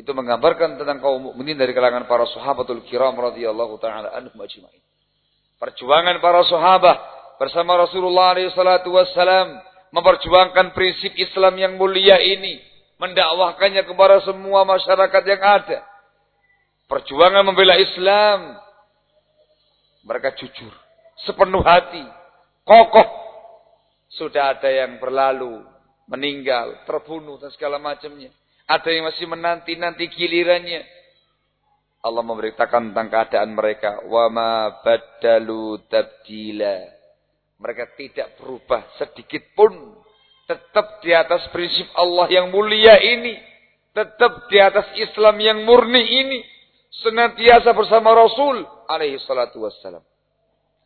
Itu menggambarkan tentang kaum mukminin dari kalangan para sahabatul kiram radhiyallahu taala anhum ajmain. Perjuangan para sahabat bersama Rasulullah SAW memperjuangkan prinsip Islam yang mulia ini, mendakwahkannya kepada semua masyarakat yang ada. Perjuangan membela Islam, mereka jujur, sepenuh hati, kokoh. Sudah ada yang berlalu, meninggal, terbunuh dan segala macamnya. Ada yang masih menanti-nanti gilirannya. Allah memberitakan tentang keadaan mereka. Wa ma badalu tabdila. Mereka tidak berubah sedikit pun. Tetap di atas prinsip Allah yang mulia ini. Tetap di atas Islam yang murni ini. Senantiasa bersama Rasul alaihi salatu wassalam.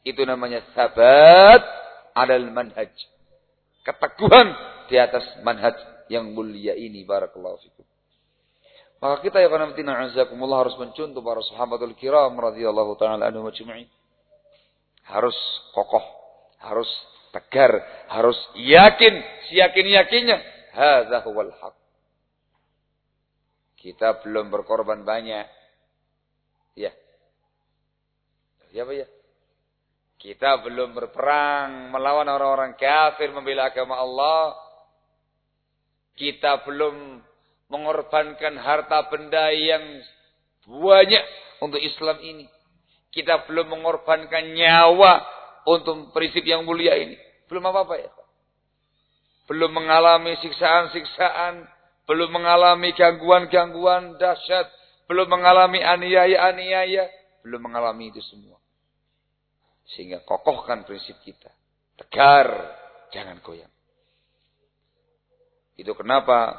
Itu namanya sabat adal manhaj. Keteguhan di atas manhaj yang mulia ini barakallahu fikum. Maka kita ya qanatina azakumullah harus mencontoh para sahabatul kiram radhiyallahu taala anhum ajma'in. Harus kokoh, harus tegar, harus yakin, siyakin-yakinnya hadza huwal haq. Kita belum berkorban banyak. Ya. Pak ya. Kita belum berperang melawan orang-orang kafir membela agama Allah kita belum mengorbankan harta benda yang banyak untuk Islam ini. Kita belum mengorbankan nyawa untuk prinsip yang mulia ini. Belum apa-apa ya. Belum mengalami siksaan-siksaan. Belum mengalami gangguan-gangguan dahsyat. Belum mengalami aniaya-aniaya. Belum mengalami itu semua. Sehingga kokohkan prinsip kita. Tegar. Jangan goyang. Itu kenapa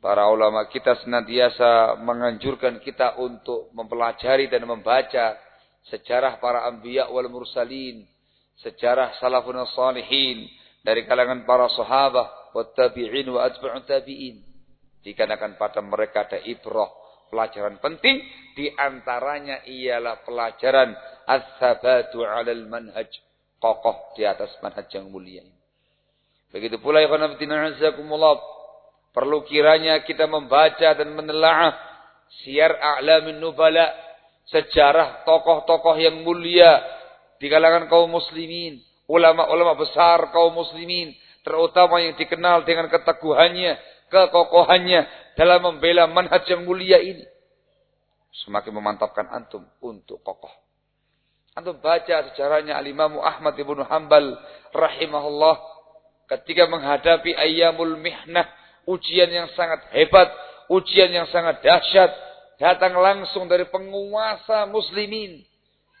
para ulama kita senantiasa menganjurkan kita untuk mempelajari dan membaca sejarah para anbiya wal mursalin, sejarah salafun salihin dari kalangan para sahabat, wa tabi'in wa atba'ut tabi'in. Dikarenakan pada mereka ada ibrah, pelajaran penting di antaranya ialah pelajaran as-sabatu 'alal manhaj, kokoh di atas manhaj yang mulia. Begitu pula azakumullah. Perlu kiranya kita membaca dan menelaah siar a'lamin nubala. Sejarah tokoh-tokoh yang mulia di kalangan kaum muslimin. Ulama-ulama besar kaum muslimin. Terutama yang dikenal dengan keteguhannya, kekokohannya dalam membela manhaj yang mulia ini. Semakin memantapkan antum untuk kokoh. Antum baca sejarahnya Al-Imam Ahmad ibn Hanbal rahimahullah ketika menghadapi ayyamul mihnah, ujian yang sangat hebat, ujian yang sangat dahsyat, datang langsung dari penguasa muslimin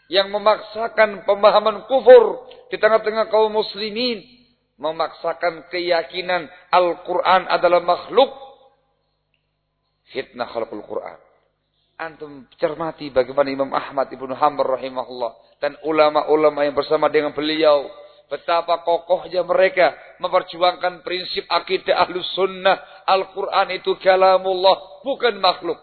yang memaksakan pemahaman kufur di tengah-tengah kaum muslimin, memaksakan keyakinan Al-Quran adalah makhluk. Fitnah khalqul Quran. Antum cermati bagaimana Imam Ahmad ibnu Hanbal rahimahullah dan ulama-ulama yang bersama dengan beliau Betapa kokohnya mereka memperjuangkan prinsip akidah ahlus sunnah. Al-Quran itu kalamullah, bukan makhluk.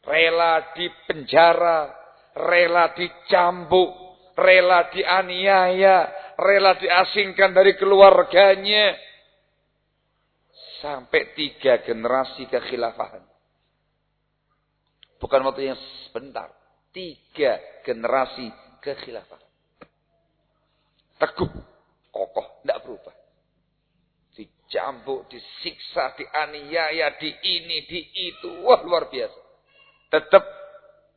Rela dipenjara, rela dicambuk, rela dianiaya, rela diasingkan dari keluarganya. Sampai tiga generasi kekhilafahan. Bukan waktu yang sebentar. Tiga generasi kekhilafahan. Teguh, kokoh, tidak berubah. Dicambuk, disiksa, dianiaya, di ini, di itu. Wah luar biasa. Tetap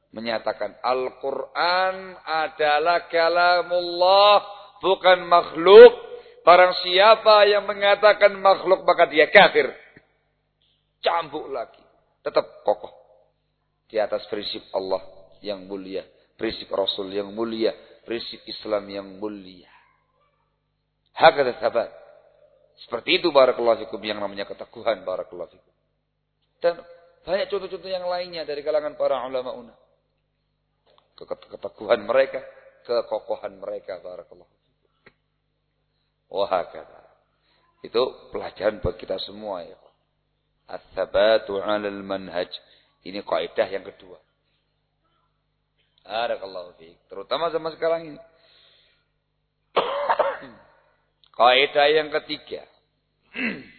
menyatakan Al-Quran adalah kalamullah, bukan makhluk. Barang siapa yang mengatakan makhluk maka dia kafir. Cambuk lagi. Tetap kokoh. Di atas prinsip Allah yang mulia. Prinsip Rasul yang mulia. Prinsip Islam yang mulia. Hakata sabat. Seperti itu barakallahu fikum yang namanya keteguhan barakallahu fikum. Dan banyak contoh-contoh yang lainnya dari kalangan para ulama una. Keteguhan mereka, kekokohan mereka. Barakallahu. Wahakata. Itu pelajaran buat kita semua ya. At-thabatu 'alal manhaj. Ini kaidah yang kedua. Barakallahu fiik. Terutama zaman sekarang ini. kaidah yang ketiga.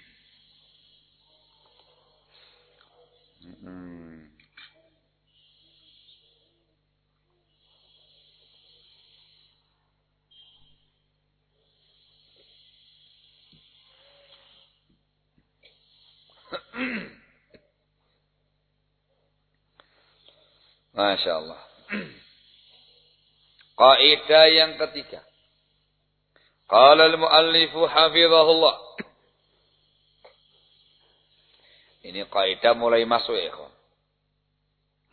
Masya Allah. Kaidah yang ketiga. Qala al-muallifu hafizahullah. Ini kaidah mulai masuk ya.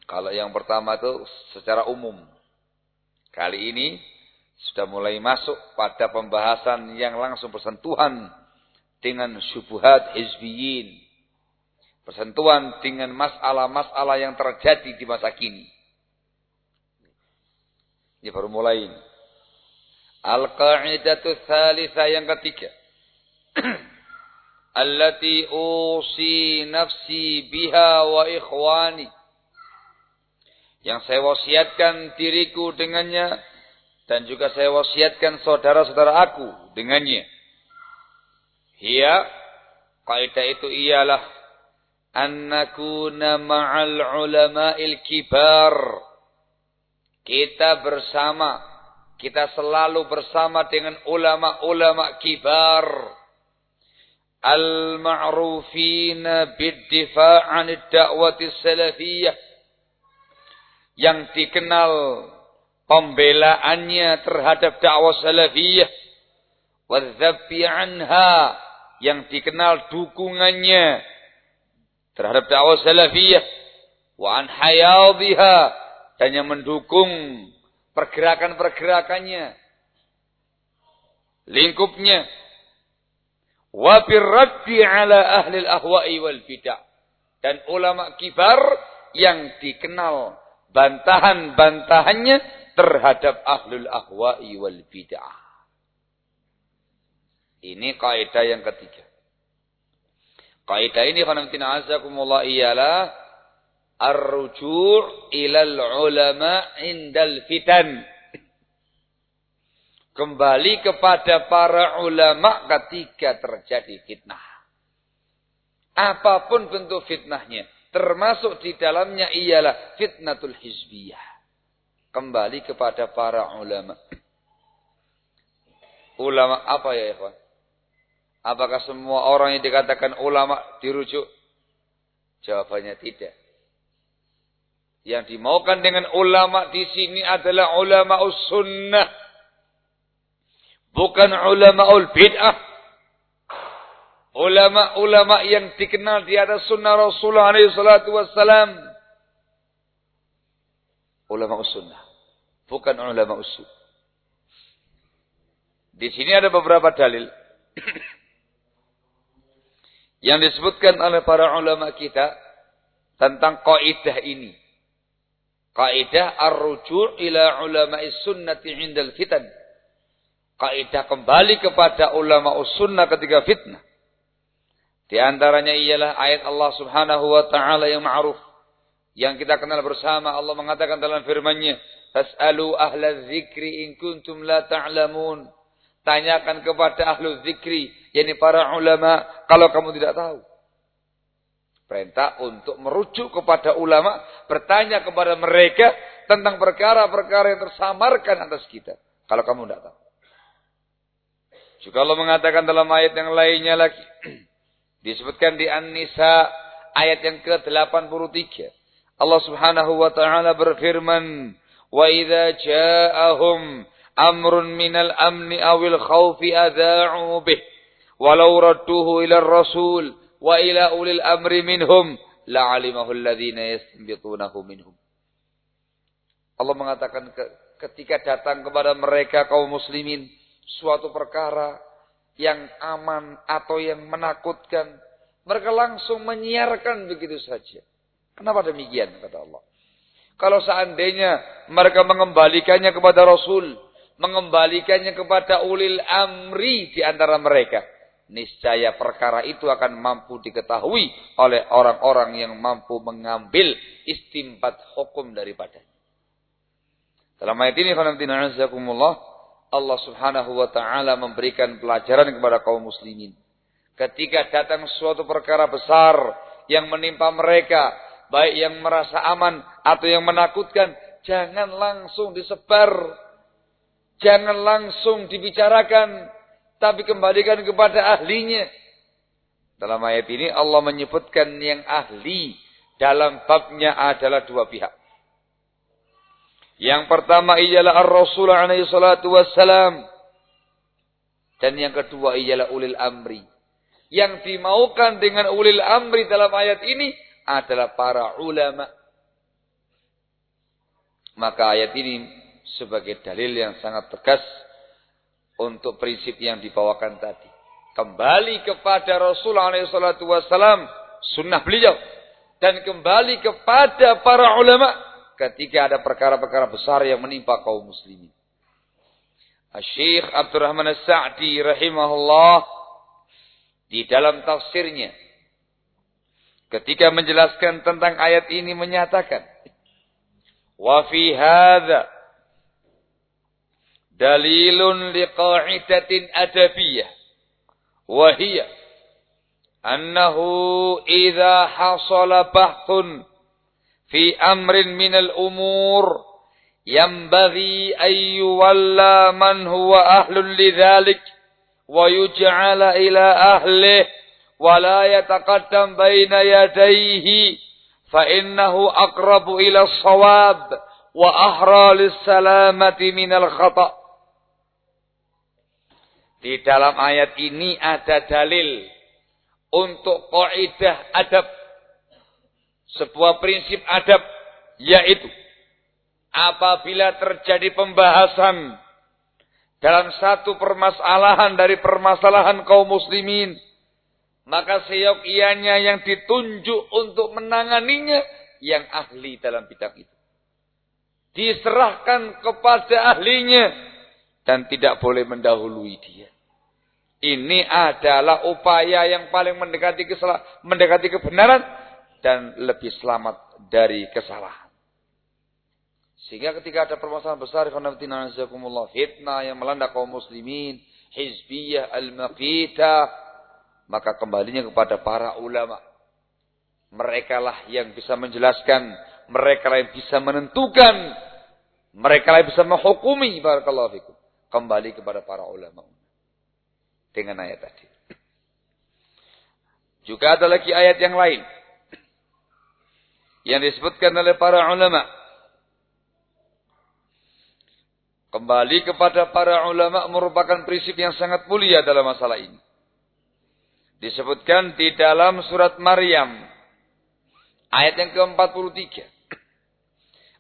Kalau yang pertama itu secara umum. Kali ini sudah mulai masuk pada pembahasan yang langsung bersentuhan dengan syubuhat hizbiyin bersentuhan dengan masalah-masalah yang terjadi di masa kini. Ini baru mulai. Al-qa'idatu thalitha yang ketiga. Allati usi nafsi biha wa ikhwani. Yang saya wasiatkan diriku dengannya. Dan juga saya wasiatkan saudara-saudara aku dengannya. Hiya, kaidah itu ialah an nakuna ma'al ulama'il kibar. Kita bersama, kita selalu bersama dengan ulama-ulama kibar. Al-ma'rufina bid-difa' 'anid da'wati salafiyah. Yang dikenal pembelaannya terhadap dakwah salafiyah. Wadzabi anha. Yang dikenal dukungannya terhadap dakwah salafiyah wa dan yang mendukung pergerakan-pergerakannya lingkupnya wa birraddi ala ahli al-ahwa'i wal bid'ah. Dan ulama kibar yang dikenal bantahan-bantahannya terhadap ahlul ahwa'i wal bid'ah. Ini kaidah yang ketiga. Kaidah ini khonamtina azakumullah ialah ar-ruju' ilal ulama indal fitan. Kembali kepada para ulama ketika terjadi fitnah. Apa pun bentuk fitnahnya. Termasuk di dalamnya ialah fitnatul hizbiyah. Kembali kepada para ulama. Ulama apa ya ikhwan? Apakah semua orang yang dikatakan ulama dirujuk? Jawabannya tidak. Yang dimaukan dengan ulama di sini adalah ulama sunnah. Bukan ulama bid'ah. Ulama-ulama yang dikenal di atas sunnah Rasulullah SAW. Ulama sunnah. Bukan ulama usul. Di sini ada beberapa dalil. yang disebutkan oleh para ulama kita tentang kaidah ini. Kaidah ar-ruju' ila ulama sunnati indal fitan. Kaidah kembali kepada ulama sunnah ketika fitnah. Di antaranya ialah ayat Allah Subhanahu wa taala yang ma'ruf yang kita kenal bersama Allah mengatakan dalam firman-Nya, "Fas'alu ahla dzikri in kuntum la ta'lamun." Tanyakan kepada ahlu zikri, yakni para ulama, kalau kamu tidak tahu. Perintah untuk merujuk kepada ulama, bertanya kepada mereka tentang perkara-perkara yang tersamarkan atas kita. Kalau kamu tidak tahu. Juga Allah mengatakan dalam ayat yang lainnya lagi. Disebutkan di An-Nisa ayat yang ke-83. Allah subhanahu wa ta'ala berfirman. Wa idha ja'ahum amrun minal amni awil khawfi adha'u bih walau radduhu ila rasul wa ila ulil amri minhum la'alimahu alladhina yastanbitunahu minhum. Allah mengatakan ketika datang kepada mereka kaum muslimin suatu perkara yang aman atau yang menakutkan mereka langsung menyiarkan begitu saja. Kenapa demikian? Kata Allah. Kalau seandainya mereka mengembalikannya kepada Rasul, mengembalikannya kepada ulil amri di antara mereka, niscaya perkara itu akan mampu diketahui oleh orang-orang yang mampu mengambil istimbat hukum daripada. Dalam ayat ini, Allah subhanahu wa ta'ala memberikan pelajaran kepada kaum muslimin. Ketika datang suatu perkara besar yang menimpa mereka, baik yang merasa aman atau yang menakutkan, jangan langsung disebar. Jangan langsung dibicarakan, tapi kembalikan kepada ahlinya. Dalam ayat ini Allah menyebutkan yang ahli dalam babnya adalah dua pihak. Yang pertama ialah Ar-Rasul alaihi salatu wassalam. Dan yang kedua ialah ulil amri. Yang dimaukan dengan ulil amri dalam ayat ini adalah para ulama. Maka ayat ini sebagai dalil yang sangat tegas untuk prinsip yang dibawakan tadi. Kembali kepada Rasulullah SAW, sunnah beliau. Dan kembali kepada para ulama ketika ada perkara-perkara besar yang menimpa kaum muslimin. Syekh Abdurrahman As-Sa'di rahimahullah di dalam tafsirnya ketika menjelaskan tentang ayat ini menyatakan wa fi hadza دليل لقاعدة أدبية وهي أنه إذا حصل بحث في أمر من الأمور ينبغي أن يولى من هو أهل لذلك ويجعل إلى أهله ولا يتقدم بين يديه فإنه أقرب إلى الصواب وأحرى للسلامة من الخطأ. Di dalam ayat ini ada dalil untuk kaidah adab. Sebuah prinsip adab yaitu apabila terjadi pembahasan dalam satu permasalahan dari permasalahan kaum muslimin maka seyogianya yang ditunjuk untuk menanganinya yang ahli dalam bidang itu. Diserahkan kepada ahlinya dan tidak boleh mendahului dia. Ini adalah upaya yang paling mendekati kesalah, mendekati kebenaran dan lebih selamat dari kesalahan. Sehingga ketika ada permasalahan besar fitnah yang melanda kaum muslimin, hizbiyah al-maqita, maka kembalinya kepada para ulama. Mereka lah yang bisa menjelaskan, mereka lah yang bisa menentukan, mereka lah yang bisa menghukumi barakallahu fikum. Kembali kepada para ulama. Dengan ayat tadi. Juga ada lagi ayat yang lain. Yang disebutkan oleh para ulama. Kembali kepada para ulama merupakan prinsip yang sangat mulia dalam masalah ini. Disebutkan di dalam surat Maryam. Ayat yang ke-43.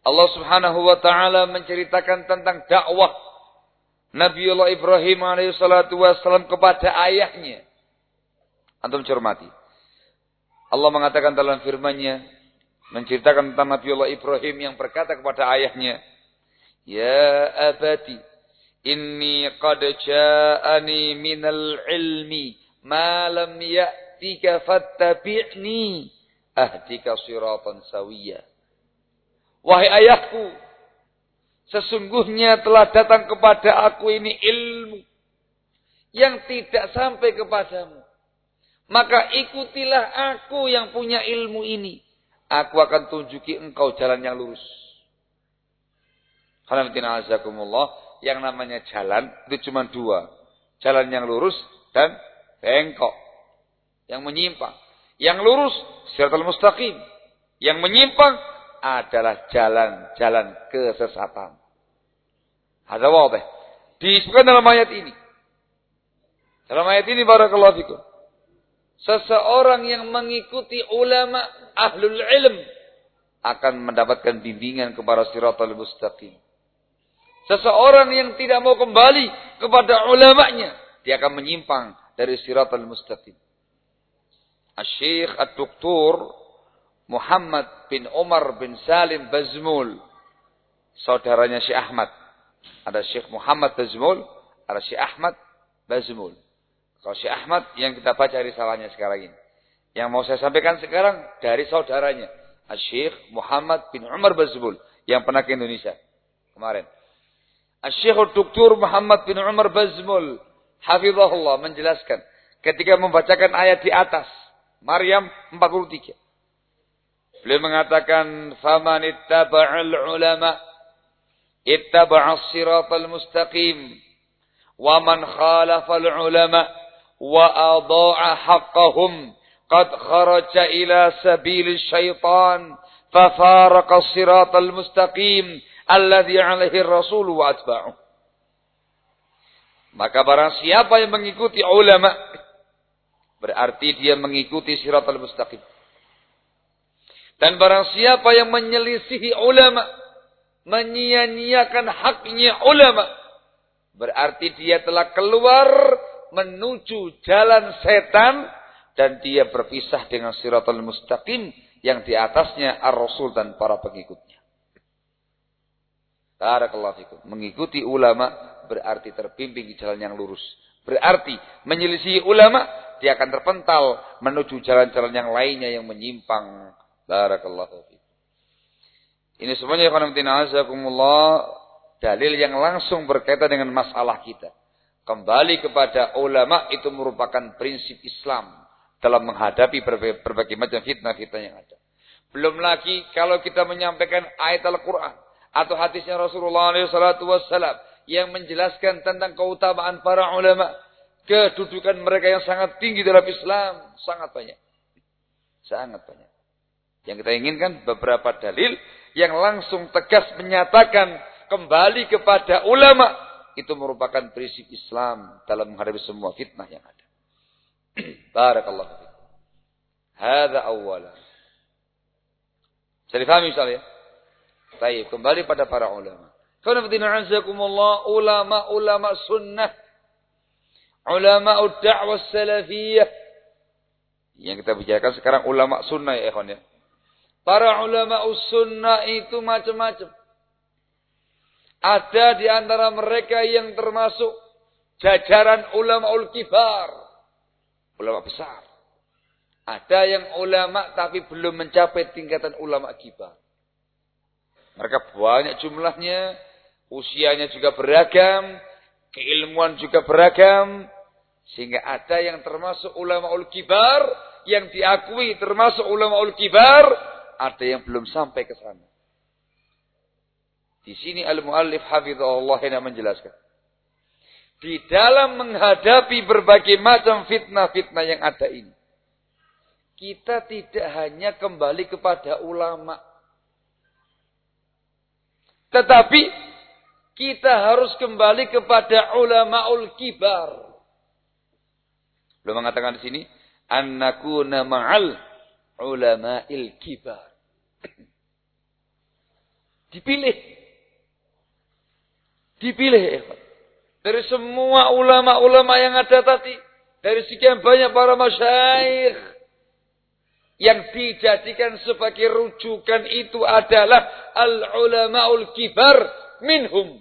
Allah subhanahu wa ta'ala menceritakan tentang dakwah Nabiullah Ibrahim alaihissalatu kepada ayahnya. Antum cermati. Allah mengatakan dalam firman-Nya menceritakan tentang Nabiullah Ibrahim yang berkata kepada ayahnya, "Ya abati, inni qad ja'ani minal ilmi ma lam ya'tika fattabi'ni ahdika siratan sawiyya. Wahai ayahku, sesungguhnya telah datang kepada aku ini ilmu yang tidak sampai kepadamu. Maka ikutilah aku yang punya ilmu ini. Aku akan tunjuki engkau jalan yang lurus. Yang namanya jalan itu cuma dua. Jalan yang lurus dan bengkok, yang menyimpang. Yang lurus, siratal mustaqim. Yang menyimpang adalah jalan-jalan kesesatan. Ada wadih. Disebutkan dalam ayat ini. Dalam ayat ini barakallahu fikum. Seseorang yang mengikuti ulama ahlul ilm akan mendapatkan bimbingan kepada siratal mustaqim. Seseorang yang tidak mau kembali kepada ulamanya, dia akan menyimpang dari siratal mustaqim. Al-Syekh Al-Doktor Muhammad bin Umar bin Salim Bazmul. Saudaranya Syekh Ahmad. Ada Syekh Muhammad Bazmul, ada Syekh Ahmad Bazmul. Kalau Syekh Ahmad yang kita baca risalahnya sekarang ini. Yang mau saya sampaikan sekarang dari saudaranya. Syekh Muhammad bin Umar Bazmul. Yang pernah ke Indonesia. Kemarin. Syekh Dr. Muhammad bin Umar Bazmul. Hafizahullah menjelaskan. Ketika membacakan ayat di atas. Maryam 43. Beliau mengatakan, "Faman ittaba'al ulama ittaba'a siratal mustaqim wa man khalafa al ulama wa adha'a haqqahum qad kharaja ila sabil syaitan fafaraqa siratal mustaqim alladhi alaihi rasul wa maka barang siapa yang mengikuti ulama berarti dia mengikuti siratal mustaqim dan barang siapa yang menyelisihi ulama, menyia-nyiakan haknya ulama, berarti dia telah keluar menuju jalan setan dan dia berpisah dengan siratul mustaqim yang di atasnya ar-rasul dan para pengikutnya. Barakallahu fikum. Mengikuti ulama berarti terbimbing di jalan yang lurus. Berarti menyelisihi ulama dia akan terpental menuju jalan-jalan yang lainnya yang menyimpang Barakallahu. Ini semuanya khonamtina azakumullah dalil yang langsung berkaitan dengan masalah kita. Kembali kepada ulama itu merupakan prinsip Islam dalam menghadapi berbagai, berbagai macam fitnah-fitnah yang ada. Belum lagi kalau kita menyampaikan ayat Al-Quran atau hadisnya Rasulullah SAW yang menjelaskan tentang keutamaan para ulama, kedudukan mereka yang sangat tinggi dalam Islam, sangat banyak. Sangat banyak. Yang kita inginkan beberapa dalil yang langsung tegas menyatakan kembali kepada ulama itu merupakan prinsip Islam dalam menghadapi semua fitnah yang ada. Barakallahu fiikum. Hadza awwalan. Saya difahami misalnya. Baik, kembali pada para ulama. Karena azakumullah ulama-ulama sunnah. Ulama da'wah salafiyah. Yang kita bicarakan sekarang ulama sunnah ya ikhwan ya. Para ulama sunnah itu macam-macam. Ada di antara mereka yang termasuk jajaran ulama ul kibar. Ulama besar. Ada yang ulama tapi belum mencapai tingkatan ulama kibar. Mereka banyak jumlahnya. Usianya juga beragam. Keilmuan juga beragam. Sehingga ada yang termasuk ulama ul kibar. Yang diakui termasuk ulama ul kibar ada yang belum sampai ke sana. Di sini al-muallif hafizahullah yang menjelaskan. Di dalam menghadapi berbagai macam fitnah-fitnah yang ada ini. Kita tidak hanya kembali kepada ulama. Tetapi kita harus kembali kepada ulamaul kibar. Belum mengatakan di sini. An nakuna ma'al ulama'il kibar. Dipilih. Dipilih. Dari semua ulama-ulama yang ada tadi. Dari sekian banyak para masyaikh. Yang dijadikan sebagai rujukan itu adalah al-ulama'ul kibar minhum.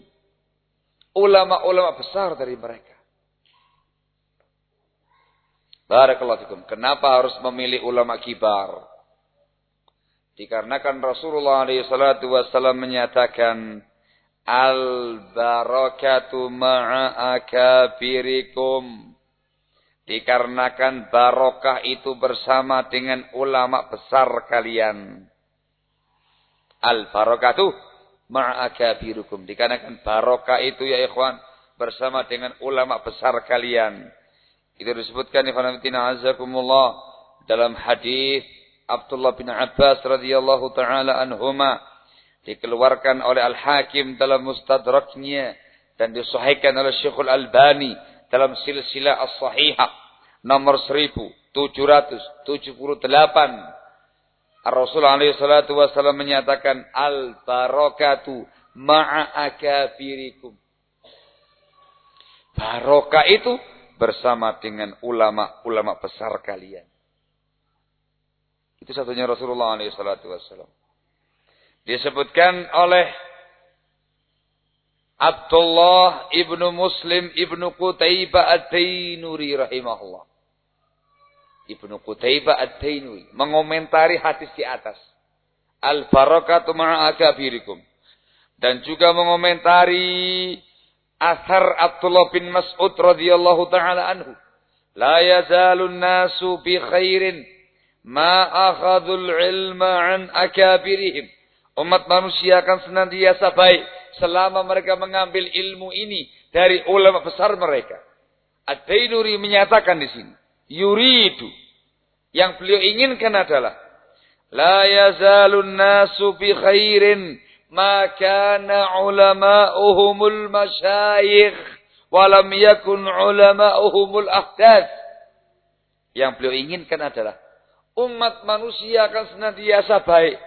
Ulama-ulama besar dari mereka. Barakallahu fikum. Kenapa harus memilih ulama kibar? Dikarenakan Rasulullah SAW menyatakan al barakatu ma'a akabirikum. Dikarenakan barokah itu bersama dengan ulama besar kalian. Al barakatu ma'a akabirikum. Dikarenakan barokah itu ya ikhwan bersama dengan ulama besar kalian. Itu disebutkan ikhwan azakumullah dalam hadis Abdullah bin Abbas radhiyallahu taala anhuma dikeluarkan oleh Al-Hakim dalam Mustadraknya dan disahihkan oleh Syekhul Albani dalam silsilah as-sahihah nomor 1778 Rasulullah alaihi salatu wasallam menyatakan al barakatu ma'a akabirikum barokah itu bersama dengan ulama-ulama besar kalian Itu satunya Rasulullah SAW. Disebutkan oleh Abdullah ibnu Muslim ibnu Qutaibah Ad-Dainuri rahimahullah. Ibnu Qutaibah Ad-Dainuri mengomentari hadis di atas. Al-barakatu ma'a akabirikum. Dan juga mengomentari asar Abdullah bin Mas'ud radhiyallahu taala anhu. La yazalun nasu bi khairin ma akhadul ilma an akabirihim. Umat manusia akan senantiasa baik selama mereka mengambil ilmu ini dari ulama besar mereka. Ad-Dainuri menyatakan di sini, yuridu yang beliau inginkan adalah la yazalun nasu bi khairin ma kana ulama'uhumul masyayikh lam yakun ulama'uhumul ahdath. Yang beliau inginkan adalah umat manusia akan senantiasa baik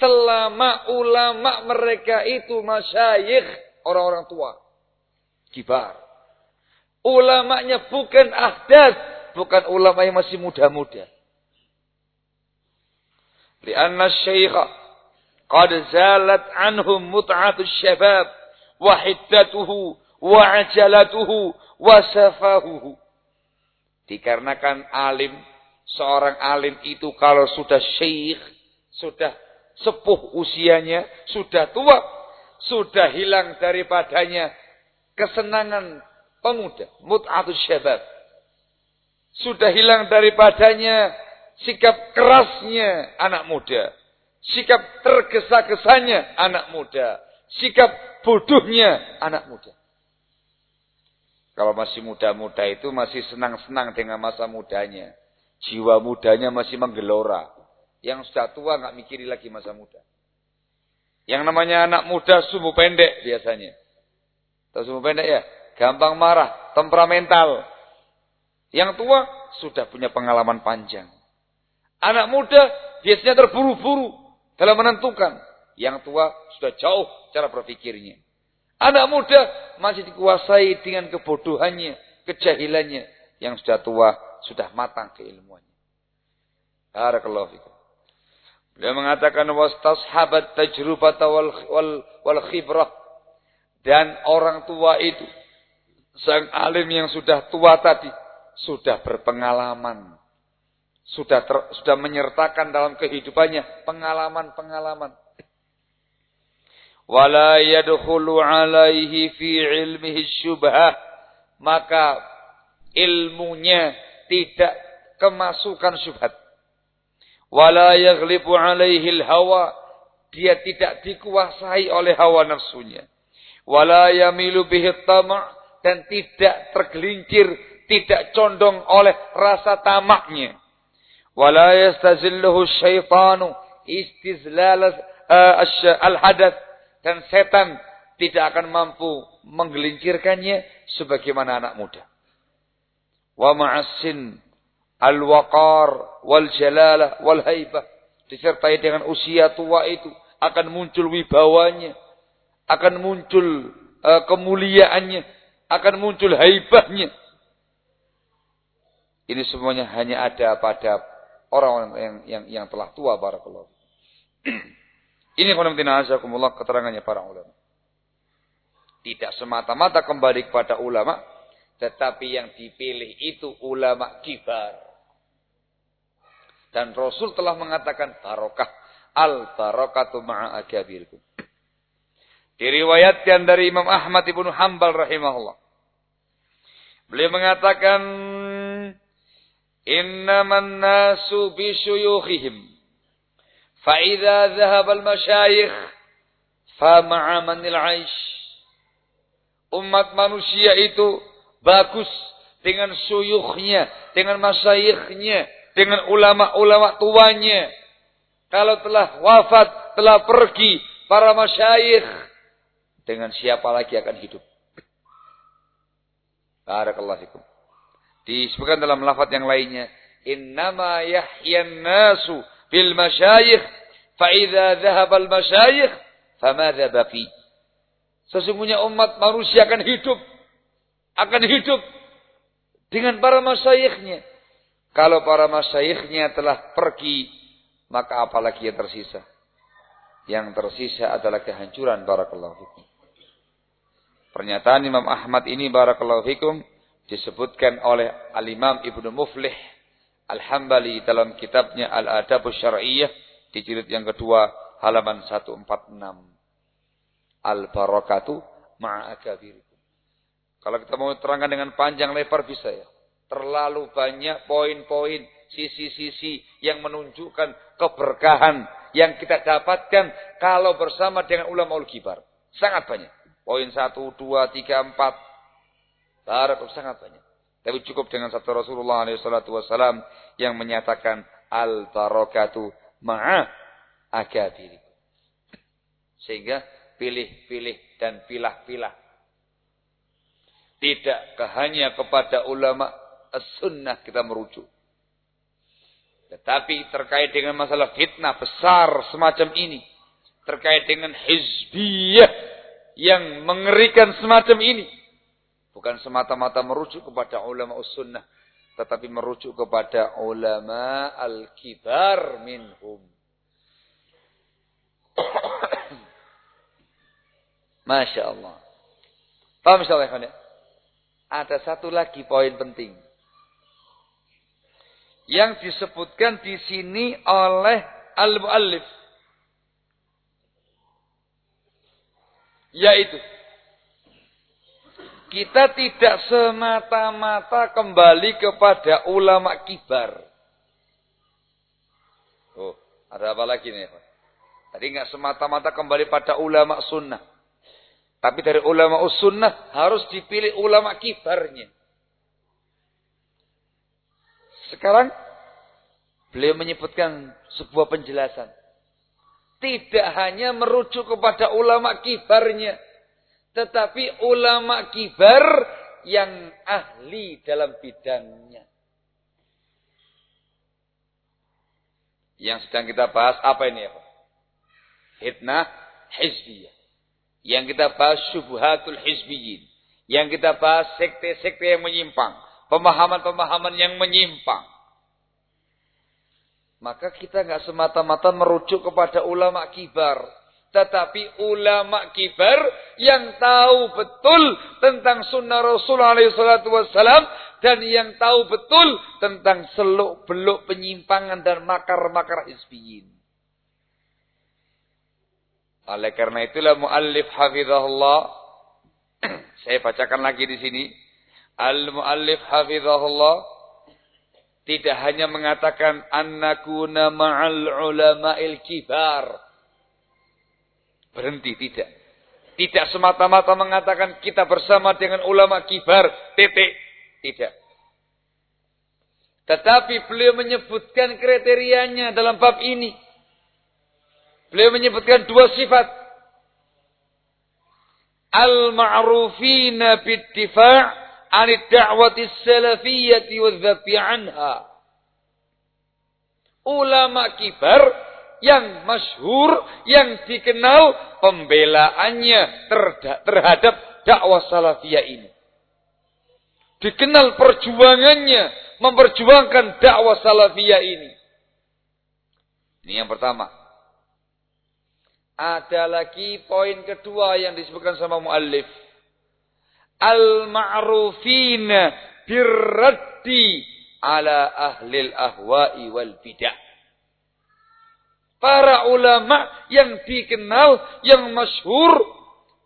selama ulama mereka itu masyayikh orang-orang tua. Kibar. Ulamanya bukan ahdas bukan ulama yang masih muda-muda. Lianna syaikha qad zalat anhum mut'atu syabab wa hiddatuhu wa dikarenakan alim seorang alim itu kalau sudah syekh sudah sepuh usianya, sudah tua, sudah hilang daripadanya kesenangan pemuda, mut'atus syabab. Sudah hilang daripadanya sikap kerasnya anak muda, sikap tergesa-gesanya anak muda, sikap bodohnya anak muda. Kalau masih muda-muda itu masih senang-senang dengan masa mudanya. Jiwa mudanya masih menggelora. Yang sudah tua nggak mikiri lagi masa muda. Yang namanya anak muda sumbu pendek biasanya. Tahu sumbu pendek ya? Gampang marah, temperamental. Yang tua sudah punya pengalaman panjang. Anak muda biasanya terburu-buru dalam menentukan. Yang tua sudah jauh cara berpikirnya. Anak muda masih dikuasai dengan kebodohannya, kejahilannya. Yang sudah tua sudah matang keilmuannya. Barakallahu fikum. Dia mengatakan wastashabat tajrubata wal, wal, wal khibrah. Dan orang tua itu, sang alim yang sudah tua tadi, sudah berpengalaman. Sudah ter, sudah menyertakan dalam kehidupannya pengalaman-pengalaman. Wala yadkhulu alaihi fi ilmihi syubhah. Maka ilmunya tidak kemasukan syubhat. Wala yaghlibu alaihi hawa dia tidak dikuasai oleh hawa nafsunya. Wala yamilu bihi tama' dan tidak tergelincir tidak condong oleh rasa tamaknya yastazilluhu syaitanu istizlal uh, al-hadath dan setan tidak akan mampu menggelincirkannya sebagaimana anak muda. Wa ma'assin al-waqar wal jalala wal haibah disertai dengan usia tua itu akan muncul wibawanya akan muncul uh, kemuliaannya akan muncul haibahnya. Ini semuanya hanya ada pada orang-orang yang, yang yang telah tua barakallahu ini azakumullah keterangannya para ulama tidak semata-mata kembali kepada ulama tetapi yang dipilih itu ulama kibar dan Rasul telah mengatakan barokah. Al barokatu ma'a agabirkum. Diriwayatkan dari Imam Ahmad ibn Hanbal rahimahullah. Beliau mengatakan Innaman nasu bisyuyukhihim. Fa'idha zahab al-masyayikh. Fama'amanil aish. Umat manusia itu bagus dengan suyukhnya, dengan masyayikhnya, dengan ulama-ulama tuanya. Kalau telah wafat, telah pergi para masyayikh, dengan siapa lagi akan hidup? Barakallahu fikum. Disebutkan dalam lafaz yang lainnya, innama yahyan nasu bil masyayikh fa idza dhahaba al masyayikh famadza baqi. Sesungguhnya umat manusia akan hidup akan hidup dengan para masyayikhnya. Kalau para masyayikhnya telah pergi, maka apalagi yang tersisa? Yang tersisa adalah kehancuran barakallahu fikum. Pernyataan Imam Ahmad ini barakallahu fikum disebutkan oleh Al-Imam Ibnu Muflih Al-Hambali dalam kitabnya Al-Adabu Syar'iyyah di jilid yang kedua halaman 146. Al-barakatu ma'akabirikum. Kalau kita mau terangkan dengan panjang lebar bisa ya. Terlalu banyak poin-poin, sisi-sisi yang menunjukkan keberkahan yang kita dapatkan kalau bersama dengan ulama ul kibar. Sangat banyak. Poin 1, 2, 3, 4, Arab sangat banyak. Tapi cukup dengan satu Rasulullah SAW yang menyatakan al-tarokatu ma'a akabiri. Sehingga pilih-pilih dan pilah-pilah. Tidak hanya kepada ulama as-sunnah kita merujuk. Tetapi terkait dengan masalah fitnah besar semacam ini. Terkait dengan hizbiyah yang mengerikan semacam ini Bukan semata-mata merujuk kepada ulama sunnah. Tetapi merujuk kepada ulama al-kibar minhum. Masya Allah. Paham insya Allah? Ada satu lagi poin penting. Yang disebutkan di sini oleh al-muallif. Yaitu kita tidak semata-mata kembali kepada ulama kibar. Oh, ada apa lagi nih? Tadi nggak semata-mata kembali pada ulama sunnah. Tapi dari ulama sunnah harus dipilih ulama kibarnya. Sekarang beliau menyebutkan sebuah penjelasan. Tidak hanya merujuk kepada ulama kibarnya tetapi ulama kibar yang ahli dalam bidangnya. Yang sedang kita bahas apa ini ya Pak? Fitnah hizbiyah. Yang kita bahas syubhatul hizbiyin. Yang kita bahas sekte-sekte yang menyimpang. Pemahaman-pemahaman yang menyimpang. Maka kita nggak semata-mata merujuk kepada ulama kibar tetapi ulama kibar yang tahu betul tentang sunnah Rasulullah SAW dan yang tahu betul tentang seluk beluk penyimpangan dan makar-makar hizbiyin. Oleh karena itulah muallif hafizahullah saya bacakan lagi di sini al muallif hafizahullah tidak hanya mengatakan annakuna ma'al ulama'il kibar Berhenti, tidak. Tidak semata-mata mengatakan kita bersama dengan ulama kibar, titik. Tidak. Tetapi beliau menyebutkan kriterianya dalam bab ini. Beliau menyebutkan dua sifat. Al-ma'rufina bid-difa' anid da'wati salafiyyati wa anha. Ulama kibar yang masyhur, yang dikenal pembelaannya terhadap dakwah salafiyah ini. Dikenal perjuangannya memperjuangkan dakwah salafiyah ini. Ini yang pertama. Ada lagi poin kedua yang disebutkan sama muallif. Al-ma'rufina birraddi ala ahlil ahwa'i wal bid'ah para ulama yang dikenal, yang masyhur,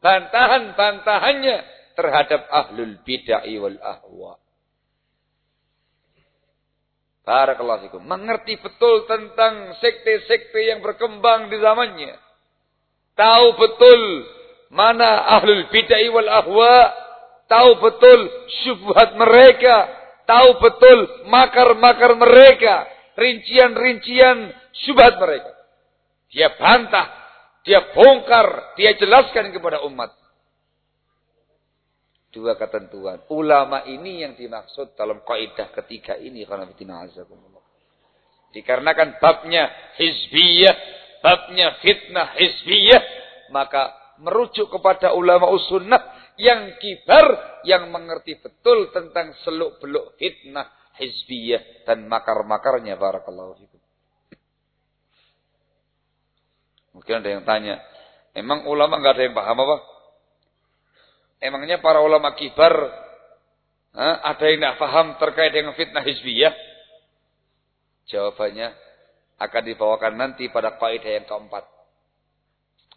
bantahan-bantahannya terhadap ahlul bid'ah wal ahwa. Barakallahu fikum. Mengerti betul tentang sekte-sekte yang berkembang di zamannya. Tahu betul mana ahlul bid'ah wal ahwa. Tahu betul syubhat mereka. Tahu betul makar-makar mereka. Rincian-rincian syubhat mereka. Dia bantah, dia bongkar, dia jelaskan kepada umat. Dua ketentuan. Ulama ini yang dimaksud dalam kaidah ketiga ini. Dikarenakan babnya hizbiyah, babnya fitnah hizbiyah, maka merujuk kepada ulama usunnah yang kibar, yang mengerti betul tentang seluk-beluk fitnah hizbiyah dan makar-makarnya barakallahu fikum. Mungkin ada yang tanya, emang ulama nggak ada yang paham apa? Emangnya para ulama kibar ha, ada yang tidak paham terkait dengan fitnah hizbiyah? Jawabannya akan dibawakan nanti pada kaidah yang keempat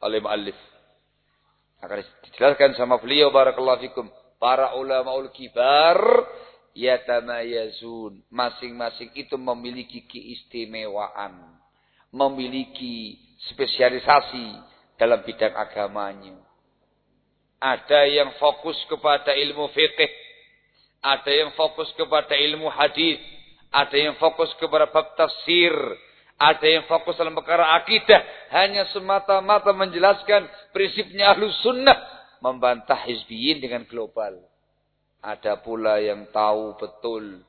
oleh muallif. Akan dijelaskan sama beliau barakallahu fikum. Para ulama ul kibar yatamayazun. Masing-masing itu memiliki keistimewaan. Memiliki spesialisasi dalam bidang agamanya. Ada yang fokus kepada ilmu fikih. Ada yang fokus kepada ilmu hadis. Ada yang fokus kepada bab tafsir. Ada yang fokus dalam perkara akidah. Hanya semata-mata menjelaskan prinsipnya ahlu sunnah. Membantah hizbiyin dengan global. Ada pula yang tahu betul.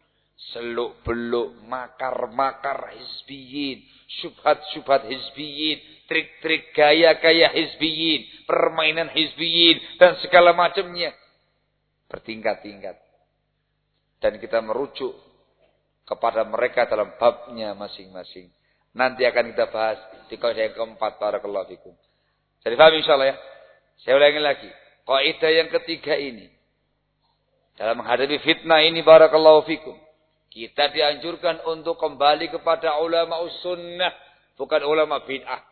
Seluk-beluk, makar-makar hizbiyin. Syubhat-syubhat hizbiyin trik-trik gaya-gaya hizbiyin, permainan hizbiyin, dan segala macamnya. Bertingkat-tingkat. Dan kita merujuk kepada mereka dalam babnya masing-masing. Nanti akan kita bahas di kaidah yang keempat barakallahu fikum. Jadi paham insyaallah ya. Saya ulangi lagi. Kaidah yang ketiga ini dalam menghadapi fitnah ini barakallahu fikum. Kita dianjurkan untuk kembali kepada ulama sunnah, bukan ulama bid'ah.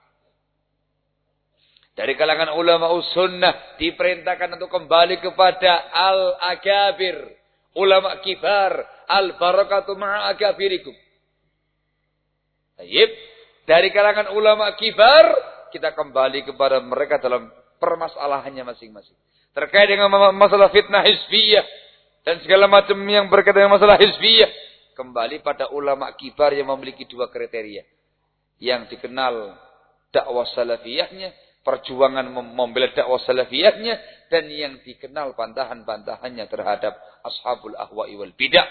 Dari kalangan ulama sunnah diperintahkan untuk kembali kepada al-akabir. Ulama kibar. Al-barakatu ma'a akabirikum. Baik. Dari kalangan ulama kibar. Kita kembali kepada mereka dalam permasalahannya masing-masing. Terkait dengan masalah fitnah hizbiyah. Dan segala macam yang berkaitan dengan masalah hizbiyah. Kembali pada ulama kibar yang memiliki dua kriteria. Yang dikenal dakwah salafiyahnya perjuangan membela dakwah salafiyahnya dan yang dikenal bantahan-bantahannya terhadap ashabul ahwa'i wal bidah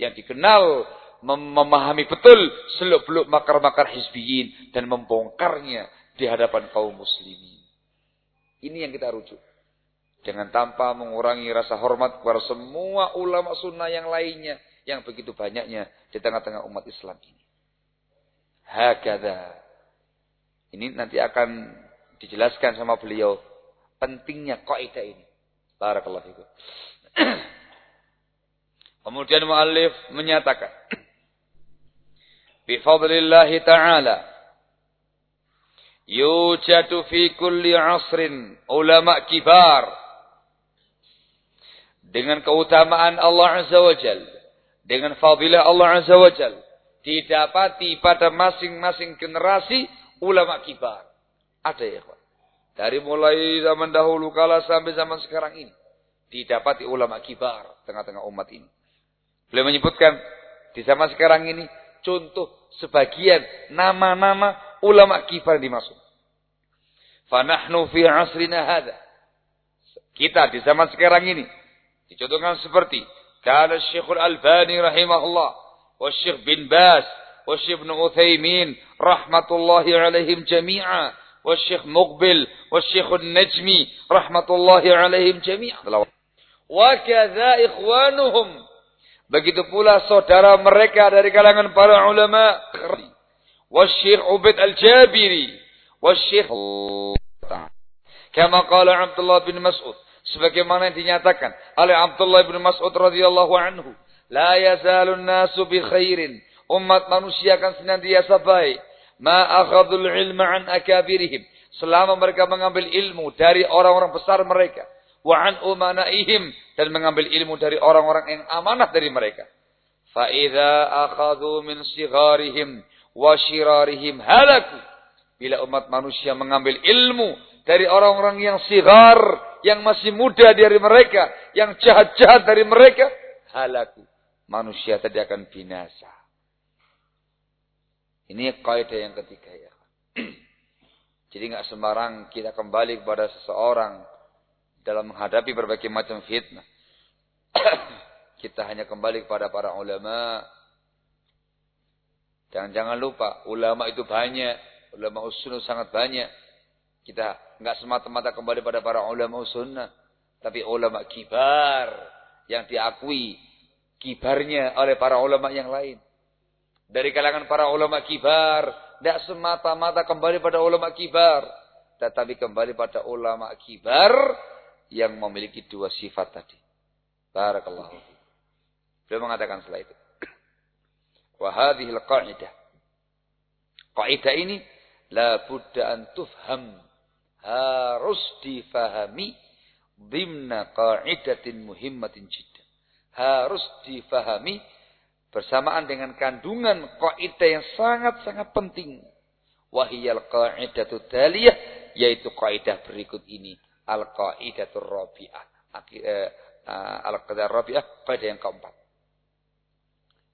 yang dikenal mem memahami betul seluk-beluk makar-makar hizbiyin dan membongkarnya di hadapan kaum muslimin. Ini yang kita rujuk. Dengan tanpa mengurangi rasa hormat kepada semua ulama sunnah yang lainnya yang begitu banyaknya di tengah-tengah umat Islam ini. Hakada. Ini nanti akan dijelaskan sama beliau pentingnya kaidah ini. Barakallahu fikum. Kemudian muallif menyatakan Bifadlillah ta'ala yujadu fi kulli asrin ulama kibar dengan keutamaan Allah Azza wa Jal dengan fadilah Allah Azza wa Jal didapati pada masing-masing generasi ulama kibar ada ya, Pak. Dari mulai zaman dahulu kala sampai zaman sekarang ini. Didapati ulama kibar tengah-tengah umat ini. Beliau menyebutkan di zaman sekarang ini contoh sebagian nama-nama ulama kibar dimaksud. Fanahnu fi asrina hadha. Kita di zaman sekarang ini dicontohkan seperti قال الشيخ الألباني رحمه الله والشيخ بن باس والشيخ ابن عثيمين رحمة الله عليهم جميعا والشيخ مقبل والشيخ النجمي رحمة الله عليهم جميعا. وكذا إخوانهم. Begitu pula saudara mereka dari kalangan para ulama. والشيخ عبد الجابري والشيخ كما قال عبد الله بن مسعود. Sebagaimana yang dinyatakan oleh Abdullah bin Mas'ud radhiyallahu anhu la yazalun nasu bi khairin. Umat manusia akan senantiasa baik. Ma akhadul ilma an akabirihim. Selama mereka mengambil ilmu dari orang-orang besar mereka. Wa an umanaihim. Dan mengambil ilmu dari orang-orang yang amanah dari mereka. Fa idza akhadhu min sigharihim wa shirarihim halaku. Bila umat manusia mengambil ilmu dari orang-orang yang sigar yang masih muda dari mereka yang jahat-jahat dari mereka halaku manusia tadi akan binasa ini kaidah yang ketiga ya. Jadi nggak sembarang kita kembali kepada seseorang dalam menghadapi berbagai macam fitnah. kita hanya kembali kepada para ulama. Jangan jangan lupa, ulama itu banyak, ulama usunnah sangat banyak. Kita nggak semata-mata kembali pada para ulama sunnah, tapi ulama kibar yang diakui kibarnya oleh para ulama yang lain dari kalangan para ulama kibar tidak semata-mata kembali pada ulama kibar. Tetapi kembali pada ulama kibar yang memiliki dua sifat tadi. Barakallahu. Beliau mengatakan setelah itu. Wahadihil qa'idah. Qa'idah ini la budda an tufham. Harus difahami dimna qa'idatin muhimmatin jiddan. Harus difahami bersamaan dengan kandungan kaidah yang sangat-sangat penting. Wahiyal qaidatu taliyah yaitu kaidah berikut ini al-qaidatur rabi'ah. Eh, eh, al-qaidah rabi'ah kaidah yang keempat.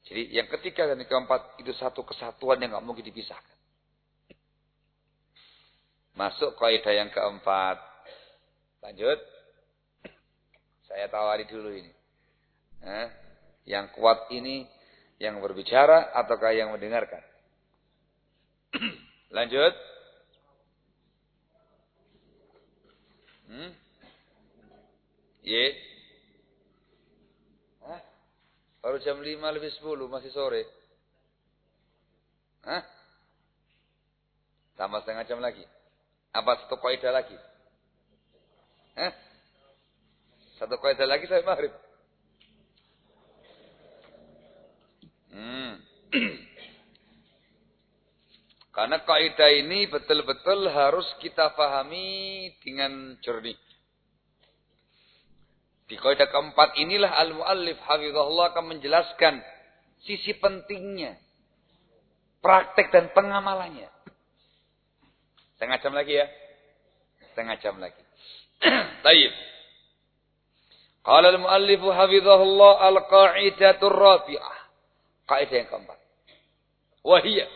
Jadi yang ketiga dan yang keempat itu satu kesatuan yang nggak mungkin dipisahkan. Masuk kaidah yang keempat. Lanjut. Saya tawari dulu ini. Eh, yang kuat ini yang berbicara ataukah yang mendengarkan? Lanjut. Hmm? Ye. Hah? Baru jam 5 lebih 10 masih sore. Hah? Tambah setengah jam lagi. Apa satu kaidah lagi? Hah? Satu kaidah lagi saya maghrib. Hmm. Karena kaidah ini betul-betul harus kita pahami dengan jernih. Di kaidah keempat inilah al-muallif hafizahullah akan menjelaskan sisi pentingnya praktek dan pengamalannya. Setengah jam lagi ya. Setengah jam lagi. Baik. Qala al-muallif hafizahullah al-qa'idatur rabi'ah. Kaidah yang keempat. Wahiyah.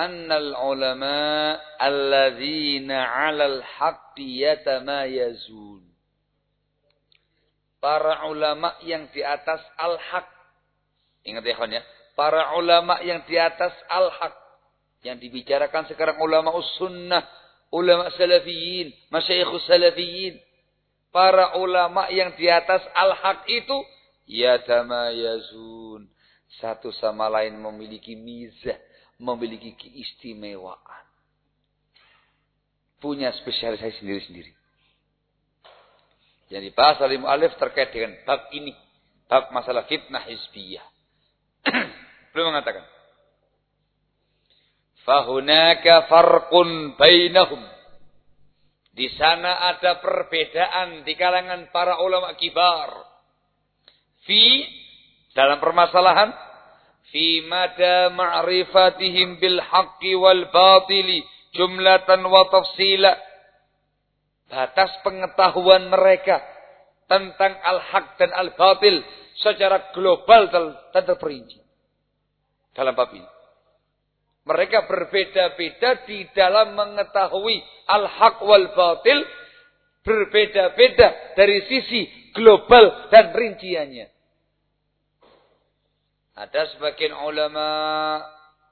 Annal ulama alladzina 'alal haqqi yatamayazun. Para ulama yang di atas al-haq. Ingat ya ya. Para ulama yang di atas al-haq. Yang dibicarakan sekarang ulama sunnah. Ulama salafiyin. Masyayikhus salafiyin para ulama yang di atas al-haq itu yatamayazun. Satu sama lain memiliki mizah, memiliki keistimewaan. Punya spesialisasi sendiri-sendiri. Yang dibahas oleh mu'alif terkait dengan bab ini. Bab masalah fitnah hizbiyah. Belum mengatakan. Fahunaka farqun bainahum di sana ada perbedaan di kalangan para ulama kibar. Fi dalam permasalahan fi mada ma'rifatihim bil haqqi wal batili jumlatan wa tafsila. Batas pengetahuan mereka tentang al-haq dan al-batil secara global dan terperinci. Dalam bab ini. Mereka berbeda-beda di dalam mengetahui al-haq wal batil. Berbeda-beda dari sisi global dan rinciannya. Ada sebagian ulama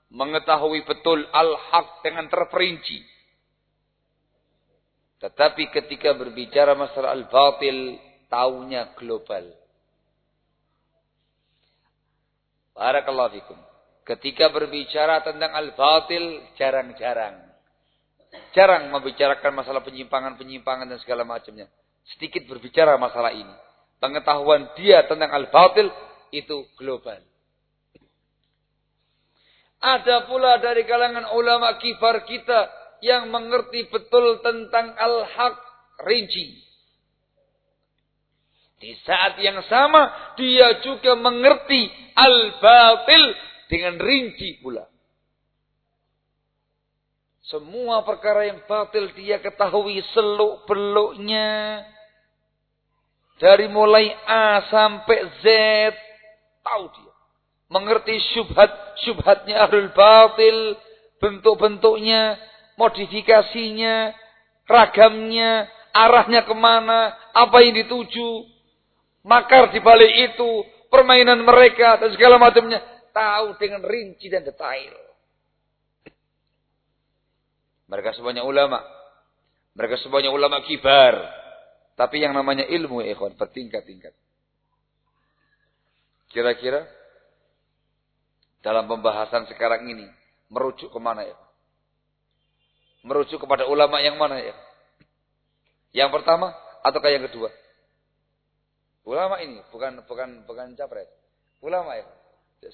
mengetahui betul al-haq dengan terperinci. Tetapi ketika berbicara masalah al-batil, taunya global. Barakallahu fikum. Ketika berbicara tentang al-batil, jarang-jarang. Jarang membicarakan masalah penyimpangan-penyimpangan dan segala macamnya. Sedikit berbicara masalah ini. Pengetahuan dia tentang al-batil itu global. Ada pula dari kalangan ulama kifar kita yang mengerti betul tentang al-haq rinci. Di saat yang sama dia juga mengerti al-batil dengan rinci pula. Semua perkara yang batil dia ketahui seluk beluknya. Dari mulai A sampai Z. Tahu dia. Mengerti syubhat-syubhatnya ahlul batil. Bentuk-bentuknya. Modifikasinya. Ragamnya. Arahnya ke mana. Apa yang dituju. Makar di balik itu. Permainan mereka dan segala macamnya tahu dengan rinci dan detail. Mereka semuanya ulama. Mereka semuanya ulama kibar. Tapi yang namanya ilmu ikhwan bertingkat-tingkat. Kira-kira dalam pembahasan sekarang ini Merujuk ke mana ya? Merujuk kepada ulama yang mana ya? Yang pertama ataukah yang kedua? Ulama ini bukan bukan bukan capres. Ulama ya.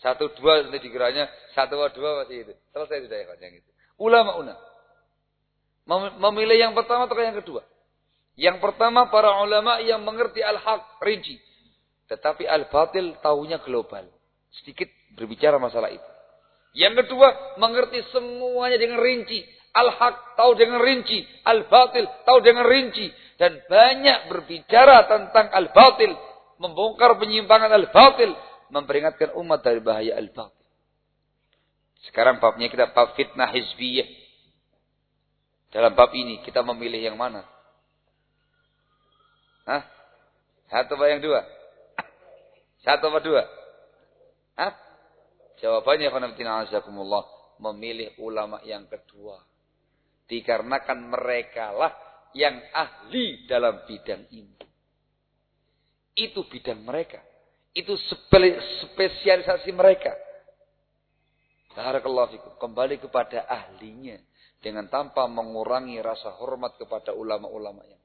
Satu dua nanti dikiranya satu dua masih itu. Selesai sudah ya yang itu. Ulama una. Memilih yang pertama atau yang kedua? Yang pertama para ulama yang mengerti al-haq rinci. Tetapi al-batil tahunya global. Sedikit berbicara masalah itu. Yang kedua, mengerti semuanya dengan rinci. Al-haq tahu dengan rinci. Al-batil tahu dengan rinci. Dan banyak berbicara tentang al-batil. Membongkar penyimpangan al-batil. Memperingatkan umat dari bahaya al-batil. Sekarang babnya kita bab fitnah hizbiyah. Dalam bab ini kita memilih yang mana? Hah? Satu apa yang dua? Satu apa dua? Hah? Jawabannya azakumullah memilih ulama yang kedua. Dikarenakan mereka lah yang ahli dalam bidang ini. Itu bidang mereka. Itu spesialisasi mereka. Kembali kepada ahlinya. Dengan tanpa mengurangi rasa hormat kepada ulama-ulama yang.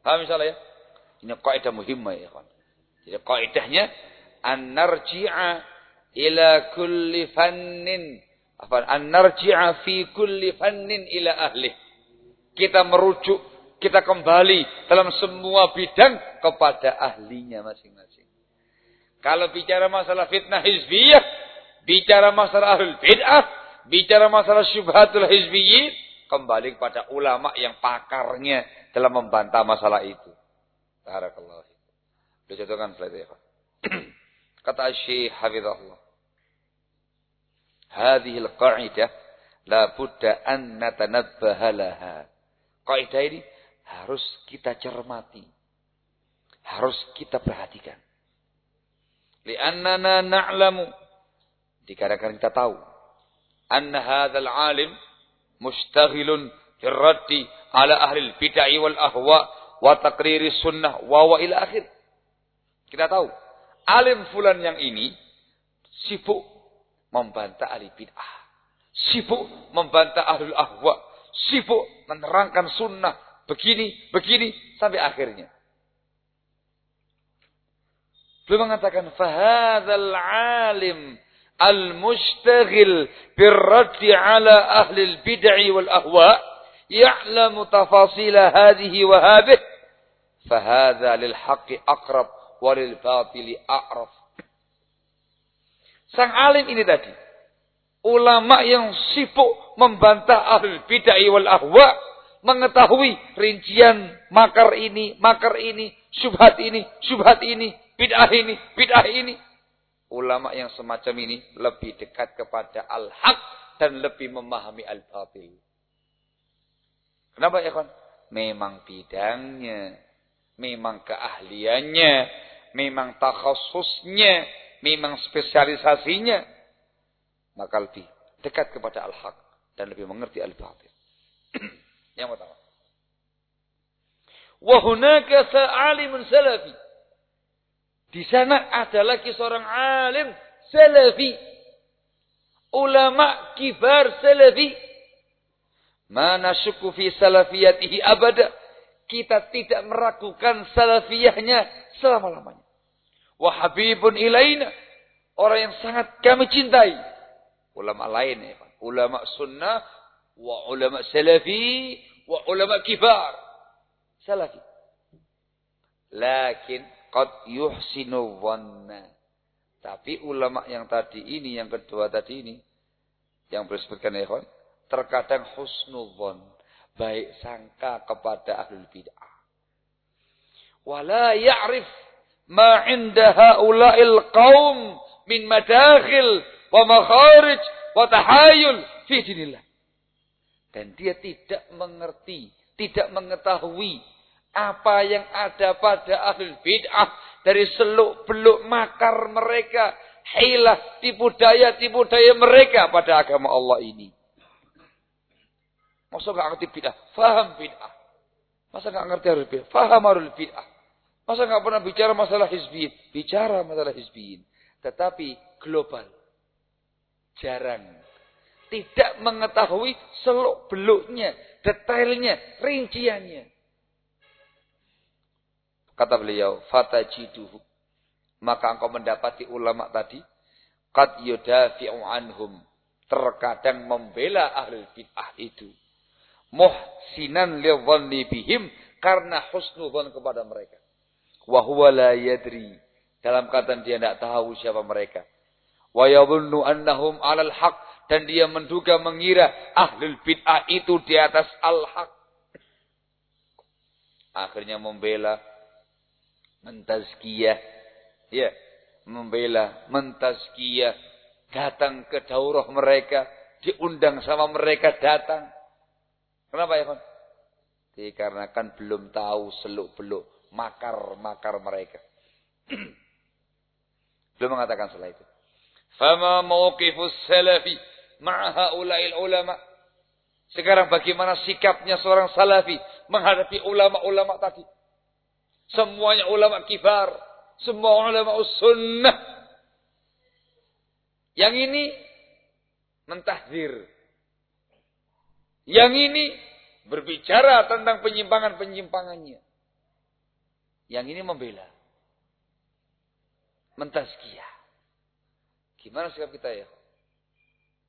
Paham misalnya ya? Ini kaidah muhimmah ya kawan. Jadi kaidahnya an narji'a ila kulli fannin apa an narji'a fi kulli fannin ila ahli. Kita merujuk, kita kembali dalam semua bidang kepada ahlinya masing-masing. Kalau bicara masalah fitnah hizbiyah, bicara masalah ahlul bid'ah, bicara masalah syubhatul hizbiyyin, kembali kepada ulama yang pakarnya dalam membantah masalah itu. Barakallahu. Dijatuhkan slide ya, Kata Syekh Hafizahullah. Hadhihi al-qa'idah la budda an natanabbaha laha. Kaidah ini harus kita cermati. Harus kita perhatikan. Li'annana na'lamu. Dikarenakan kita tahu. Anna hadzal alim mustaghilun firraddi ala ahli bid'ah wal ahwa wa taqriri sunnah wa wa ila akhir. Kita tahu alim fulan yang ini sibuk membantah ahli bid'ah. Sibuk membantah ahli ahwa. Sibuk menerangkan sunnah. Begini, begini. Sampai akhirnya. Beliau mengatakan, Fahadhal alim al-mustaghil birraddi ala ahli bid'ah wal ahwa. Ya'lamu tafasila hadihi wa habih. Fahadha lil haqqi aqrab walil batili a'raf. Sang alim ini tadi. Ulama yang sibuk membantah ahli bid'ah wal ahwa. Mengetahui rincian makar ini, makar ini, syubhat ini, syubhat ini, bid'ah ini, bid'ah ini. Ulama yang semacam ini lebih dekat kepada al-haq dan lebih memahami al-batil. Kenapa ya kan? Memang bidangnya, memang keahliannya, memang takhasusnya, memang spesialisasinya, maka lebih dekat kepada al-haq dan lebih mengerti al-batil. Yang pertama. Wa hunaka sa'alimun salafi. Di sana ada lagi seorang alim salafi. Ulama kibar salafi. Mana syuku fi salafiyatihi abada. Kita tidak meragukan salafiyahnya selama-lamanya. Wahabibun ilaina. Orang yang sangat kami cintai. Ulama lain ya. Ulama sunnah. Wa ulama salafi. Wa ulama kibar. Salafi. Lakin. Qad yuhsinu wanna. Tapi ulama yang tadi ini. Yang kedua tadi ini. Yang bersebutkan ya Terkadang husnul Baik sangka kepada ahlul bid'ah wala ya'rif ma 'inda haula'il qaum min madakhil wa makharij wa tahayul fi dinillah. Dan dia tidak mengerti, tidak mengetahui apa yang ada pada ahli bid'ah dari seluk-beluk makar mereka, hilah, tipu daya, tipu daya mereka pada agama Allah ini. Masa nggak ngerti bid'ah? Faham bid'ah. Masa nggak ngerti harus bid'ah? Faham harus bid'ah. Masa nggak pernah bicara masalah hizbiyin? Bicara masalah hizbiyin. Tetapi global. Jarang. Tidak mengetahui seluk-beluknya, detailnya, rinciannya. Kata beliau, fatajiduhu. Maka engkau mendapati ulama tadi, qad yudafi'u anhum. Terkadang membela ahli bid'ah itu. Muhsinan liwadhanni bihim. Karena husnudhan kepada mereka. Wahuwa la yadri. Dalam kata dia tidak tahu siapa mereka. Wa yadhunnu annahum alal haq. Dan dia menduga mengira ahlul bid'ah itu di atas al-haq. Akhirnya membela. Mentazkiyah. Ya. Membela. Mentazkiyah. Datang ke daurah mereka. Diundang sama mereka datang. Kenapa ya kan? Dikarenakan belum tahu seluk-beluk makar-makar mereka. belum mengatakan setelah itu. Fama mawqifus salafi ma'a ulail ulama. Sekarang bagaimana sikapnya seorang salafi menghadapi ulama-ulama tadi? Semuanya ulama kibar, semua ulama sunnah. Yang ini mentahdir. Yang ini berbicara tentang penyimpangan-penyimpangannya. Yang ini membela. Mentazkiyah. Gimana sikap kita ya?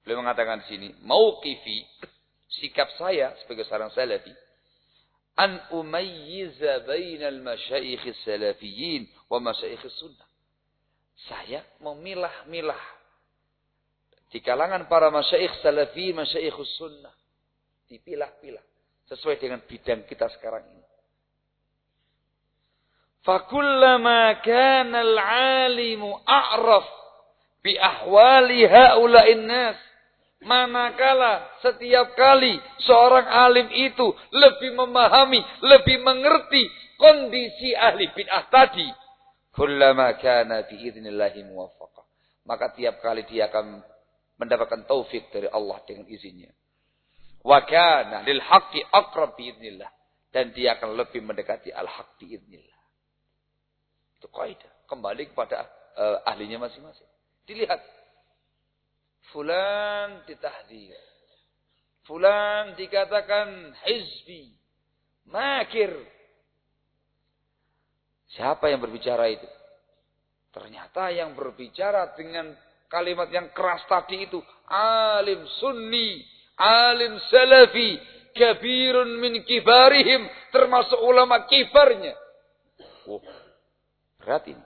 Beliau mengatakan di sini, mauqifi sikap saya sebagai seorang salafi an umayyiza bainal masyayikh salafiyyin wa masyayikh sunnah. Saya memilah-milah di kalangan para masyayikh salafi, masyayikh sunnah. Dipilah-pilah sesuai dengan bidang kita sekarang ini. Fakullama kana al-alimu a'raf bi ahwali haula'in nas Manakala setiap kali seorang alim itu lebih memahami, lebih mengerti kondisi ahli bid'ah tadi. Kullama kana biiznillahi muwaffaqah. Maka tiap kali dia akan mendapatkan taufik dari Allah dengan izinnya. Wa kana lil haqqi aqrab biiznillah. Dan dia akan lebih mendekati al-haq biiznillah. Itu kaidah. Kembali kepada uh, ahlinya masing-masing. Dilihat Fulan ditahdir. Fulan dikatakan hizbi. Makir. Siapa yang berbicara itu? Ternyata yang berbicara dengan kalimat yang keras tadi itu. Alim sunni. Alim salafi. Kabirun min kibarihim. Termasuk ulama kibarnya. Oh, berat ini.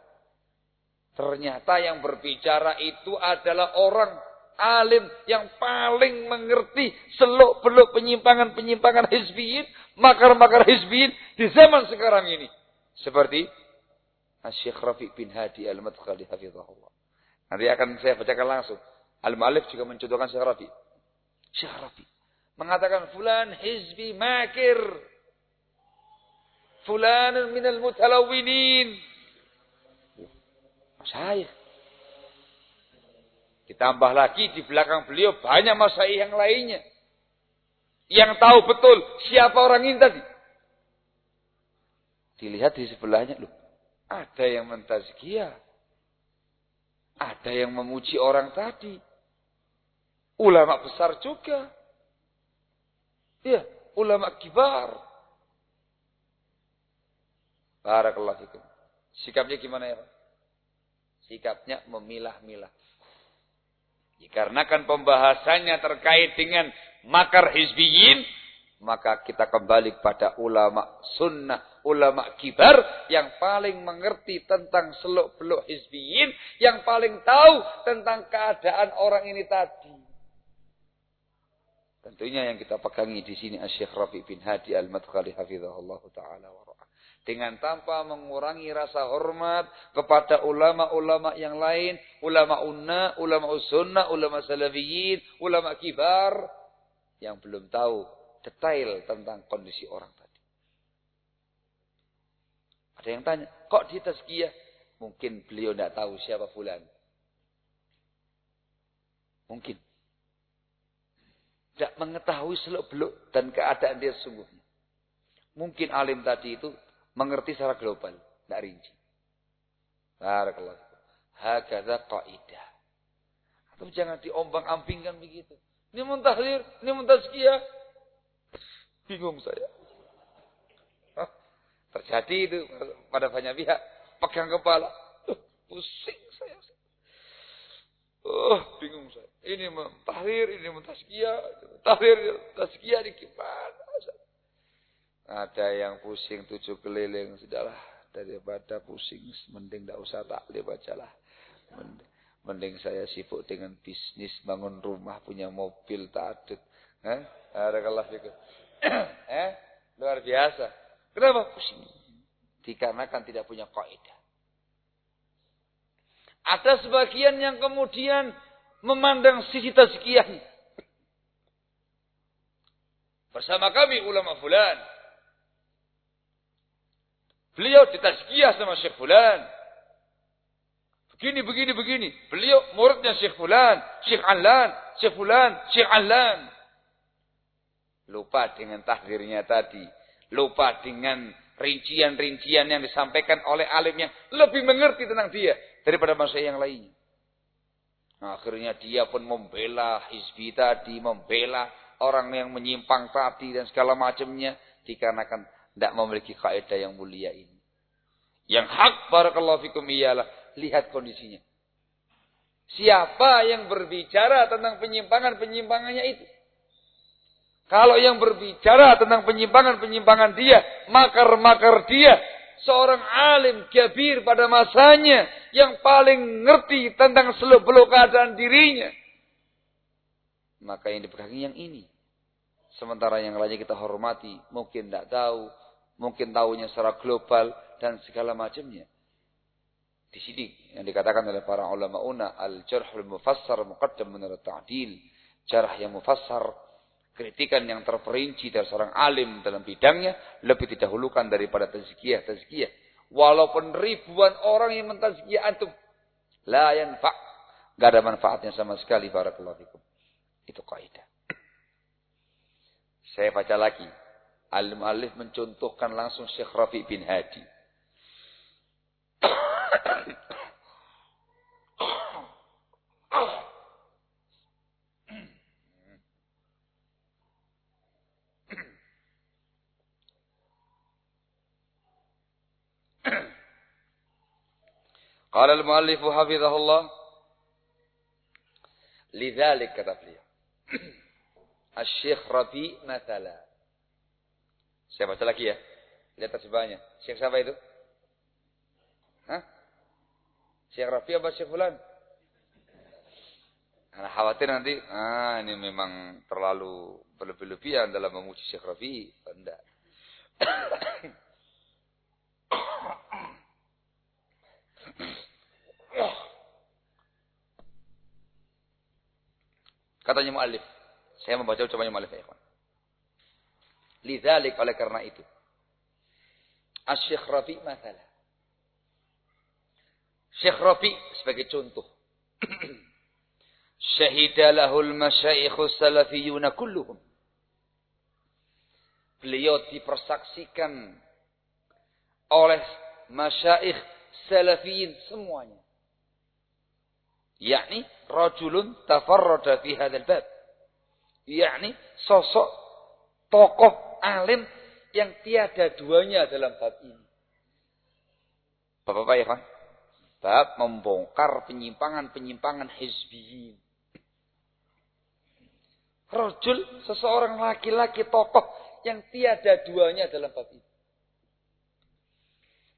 Ternyata yang berbicara itu adalah orang alim yang paling mengerti seluk beluk penyimpangan-penyimpangan hizbiyin, makar-makar hizbiyin di zaman sekarang ini. Seperti Syekh Rafiq bin Hadi Al-Madkhali hafizahullah. Nanti akan saya bacakan langsung. Al-Malif juga mencontohkan Syekh Rafiq. Syekh Rafiq mengatakan fulan hizbi makir. Fulan minal mutalawinin. Saya Ditambah lagi di belakang beliau banyak masaih yang lainnya. Yang tahu betul siapa orang ini tadi. Dilihat di sebelahnya. Loh, ada yang mentazkiyah. Ada yang memuji orang tadi. Ulama besar juga. Iya, ulama kibar. Barakallahu fikum. Sikapnya gimana ya? Sikapnya memilah-milah. Dikarenakan pembahasannya terkait dengan makar hizbiyin, maka kita kembali kepada ulama sunnah, ulama kibar yang paling mengerti tentang seluk-beluk hizbiyin, yang paling tahu tentang keadaan orang ini tadi. Tentunya yang kita pegangi di sini Syekh Rafi bin Hadi Al-Madkhali hafizahullah taala wa dengan tanpa mengurangi rasa hormat kepada ulama-ulama yang lain, ulama unna, ulama sunnah, ulama salafiyin, ulama kibar yang belum tahu detail tentang kondisi orang tadi. Ada yang tanya, kok di tazkiyah? Mungkin beliau tidak tahu siapa fulan. Mungkin. Tidak mengetahui seluk-beluk dan keadaan dia sungguhnya. Mungkin alim tadi itu mengerti secara global, tidak rinci. Barakallahu. Hakadha qaidah. Tapi jangan diombang-ambingkan begitu. Ini muntahlir, ini muntazkiyah. Bingung saya. terjadi itu pada banyak pihak. Pegang kepala. pusing saya. Oh, bingung saya. Ini tahrir, ini mentazkiyah. Tahrir, tazkiyah di gimana? Ada yang pusing tujuh keliling. Sudahlah, daripada pusing. Mending tidak usah taklim aja lah. Mending. Saya sibuk dengan bisnis, bangun rumah, punya mobil, tak Eh? Ada kalah itu. eh? Luar biasa. Kenapa? Pusing. Dikarenakan tidak punya kaidah. Ada sebagian yang kemudian memandang sisi tazkiyahnya. Bersama kami ulama fulan. Beliau ditazkiyah sama Syekh fulan. Begini, begini, begini. Beliau muridnya Syekh Fulan, Syekh Alan, Syekh Fulan, Syekh Alan. Lupa dengan tahdirnya tadi. Lupa dengan rincian-rincian yang disampaikan oleh alim yang lebih mengerti tentang dia daripada masa yang lainnya. akhirnya dia pun membela hizbi tadi, membela orang yang menyimpang tadi dan segala macamnya dikarenakan tidak memiliki kaidah yang mulia ini. Yang hak barakallahu fikum ialah lihat kondisinya. Siapa yang berbicara tentang penyimpangan-penyimpangannya itu? Kalau yang berbicara tentang penyimpangan-penyimpangan dia, makar-makar dia, seorang alim kabir pada masanya yang paling ngerti tentang seluk-beluk keadaan dirinya. Maka yang dipegangi yang ini. Sementara yang lainnya kita hormati, mungkin tidak tahu, mungkin tahunya secara global dan segala macamnya. Di sini yang dikatakan oleh para ulama una al-jarhul mufassar muqaddam menurut ta'dil. Jarh yang mufassar, kritikan yang terperinci dari seorang alim dalam bidangnya lebih didahulukan daripada tazkiyah-tazkiyah. Walaupun ribuan orang yang mentazkiyah antum la yanfa' Gak ada manfaatnya sama sekali barakallahu fikum. Itu kaidah. Saya baca lagi. Alim Alif mencontohkan langsung Syekh Rafi bin Hadi. Qala al-muallif hafizahullah لذلك kata beliau Al-Syekh Rafi' mathala Saya baca lagi ya. Lihat terjemahannya. Syekh siapa itu? Hah? Syekh Rafi apa Syekh Fulan? Karena khawatir nanti, ah ini memang terlalu berlebih-lebihan dalam memuji Syekh Rafi. Tidak. Katanya mu'alif. Saya membaca ucapannya mu'alif ya ikhwan. Lidzalik oleh karena itu. Asy-Syekh Rafi masalah. Syekh Rafi sebagai contoh. Syahida lahul masyaikh salafiyuna kulluhum. Beliau dipersaksikan oleh masyaikh salafiyin semuanya. Yakni rajulun tafarrada fi hadzal bab. Yakni sosok tokoh alim yang tiada duanya dalam bab ini. Bapak-bapak ya, Pak? Bab membongkar penyimpangan-penyimpangan hizbiyin. Rojul, seseorang laki-laki tokoh yang tiada duanya dalam bab ini.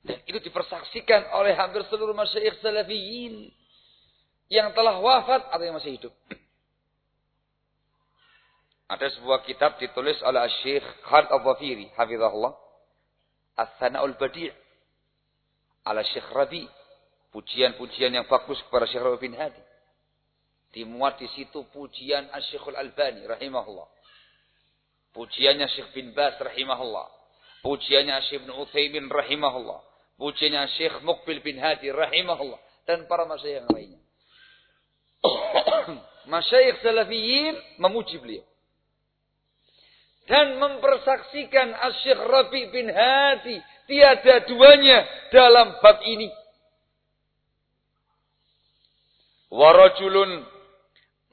Dan itu dipersaksikan oleh hampir seluruh masyayikh salafiyin. Yang telah wafat atau yang masih hidup. Ada sebuah kitab ditulis oleh Syekh Khalid Al-Wafiri, hafizahullah. As-Sana'ul Badi' ala Syekh Rabi' Pujian-pujian yang bagus kepada Syekh Rabi bin Hadi. Dimuat di situ pujian Syekhul Albani rahimahullah. Pujiannya Syekh bin Bas rahimahullah. Pujiannya Syekh bin Uthaymin rahimahullah. Pujiannya Syekh Mukbil bin Hadi rahimahullah. Dan para masyayikh yang lainnya. masyayikh salafiyin memuji beliau. Dan mempersaksikan Syekh Rabi bin Hadi. Tiada duanya dalam bab ini. Warajulun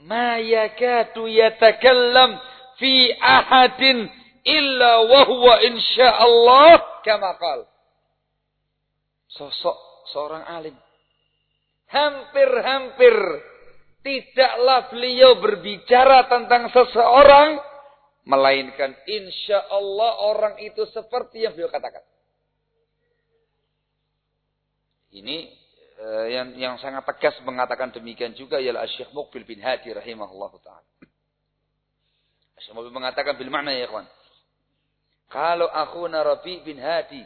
ma yakatu yatakallam fi ahadin illa wahwa insyaallah kama qal. Sosok seorang alim. Hampir-hampir tidaklah beliau berbicara tentang seseorang melainkan insya Allah orang itu seperti yang beliau katakan. Ini uh, yang yang sangat tegas mengatakan demikian juga ialah Syekh Muqbil bin Hadi rahimahullah taala. Syekh Muqbil mengatakan bil makna ya kawan. Kalau aku Rabi bin Hadi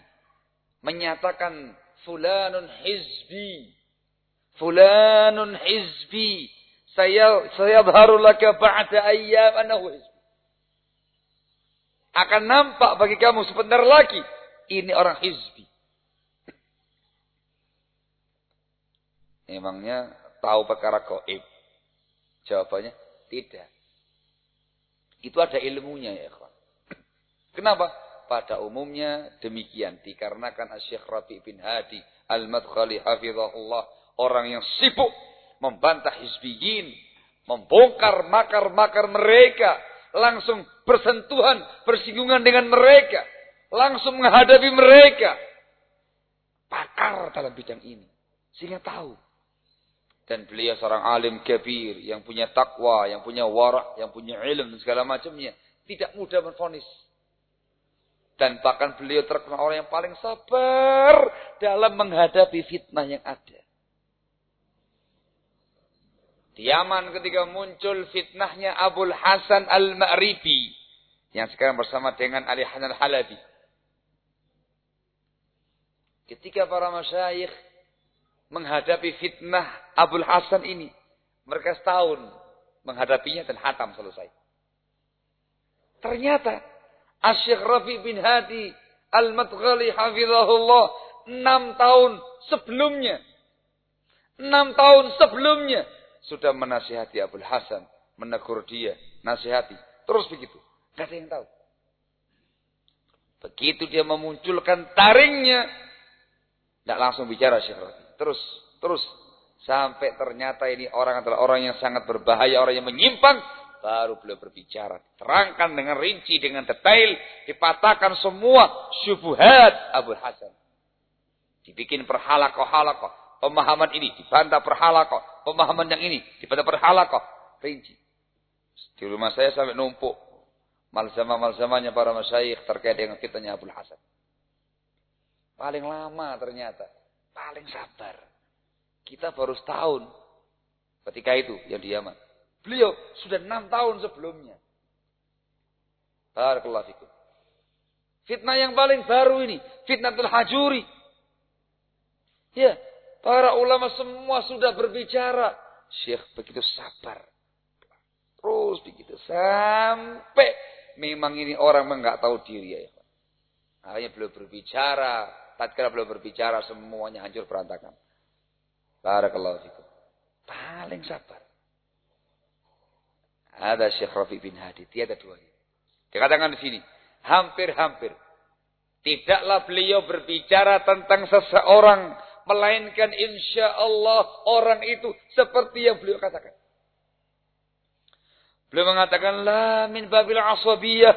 menyatakan fulanun hizbi fulanun hizbi saya saya laka ba'da ayyam anahu hizbi akan nampak bagi kamu sebentar lagi ini orang hizbi. Emangnya tahu perkara goib? Jawabannya tidak. Itu ada ilmunya ya kawan. Kenapa? Pada umumnya demikian. Dikarenakan Syekh Rabi bin Hadi Al-Madkhali Hafizahullah. Orang yang sibuk membantah hizbiyin. Membongkar makar-makar mereka langsung bersentuhan, bersinggungan dengan mereka, langsung menghadapi mereka. Pakar dalam bidang ini. Sehingga tahu. Dan beliau seorang alim kabir yang punya takwa, yang punya warak, yang punya ilmu dan segala macamnya. Tidak mudah menfonis. Dan bahkan beliau terkenal orang yang paling sabar dalam menghadapi fitnah yang ada. Di Yaman ketika muncul fitnahnya Abul Hasan Al-Ma'ribi. Yang sekarang bersama dengan Ali Hasan Al-Halabi. Ketika para masyayikh menghadapi fitnah Abul Hasan ini. Mereka setahun menghadapinya dan hatam selesai. Ternyata Asyik Rafi bin Hadi Al-Madghali hafizahullah enam tahun sebelumnya. Enam tahun sebelumnya sudah menasihati Abdul Hasan, menegur dia, nasihati. Terus begitu. Gak ada yang tahu. Begitu dia memunculkan taringnya, tidak langsung bicara Syekh Terus, terus. Sampai ternyata ini orang adalah orang yang sangat berbahaya, orang yang menyimpang. Baru beliau berbicara. Terangkan dengan rinci, dengan detail. Dipatahkan semua syubuhat Abu Hasan. Dibikin perhalakoh-halakoh. Pemahaman ini dibantah perhalakoh pemahaman yang ini daripada berhalaqah rinci. Di rumah saya sampai numpuk malzama-malzamanya para masyayikh terkait dengan fitnahnya Abdul Hasan. Paling lama ternyata, paling sabar. Kita baru setahun ketika itu yang di Yaman. Beliau sudah enam tahun sebelumnya. Barakallahu fikum. Fitnah yang paling baru ini, fitnatul hajuri. Ya, Para ulama semua sudah berbicara. Syekh begitu sabar. Terus begitu. Sampai memang ini orang enggak tahu diri ya. Akhirnya belum berbicara. Tatkala belum berbicara semuanya hancur berantakan. Barakallahu fikum. Paling sabar. Ada Syekh Rafi bin Hadi. Tiada dua. Dikatakan di sini. Hampir-hampir. Tidaklah beliau berbicara tentang seseorang Melainkan insya Allah orang itu seperti yang beliau katakan. Beliau mengatakan, La min babil asabiyah.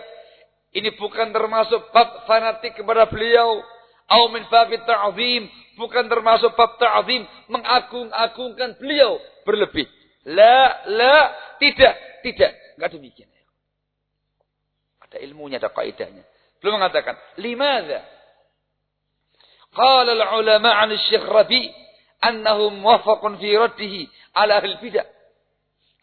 Ini bukan termasuk bab fanatik kepada beliau. Au min babil ta'zim. Bukan termasuk bab ta'zim. Mengagung-agungkan beliau berlebih. La, la, tidak, tidak. Enggak demikian. Ada ilmunya, ada kaidahnya. Beliau mengatakan, Limada? Qala al-ulama 'an Syekh Rabi annahum muwaffaqun fi raddihi ala ahli.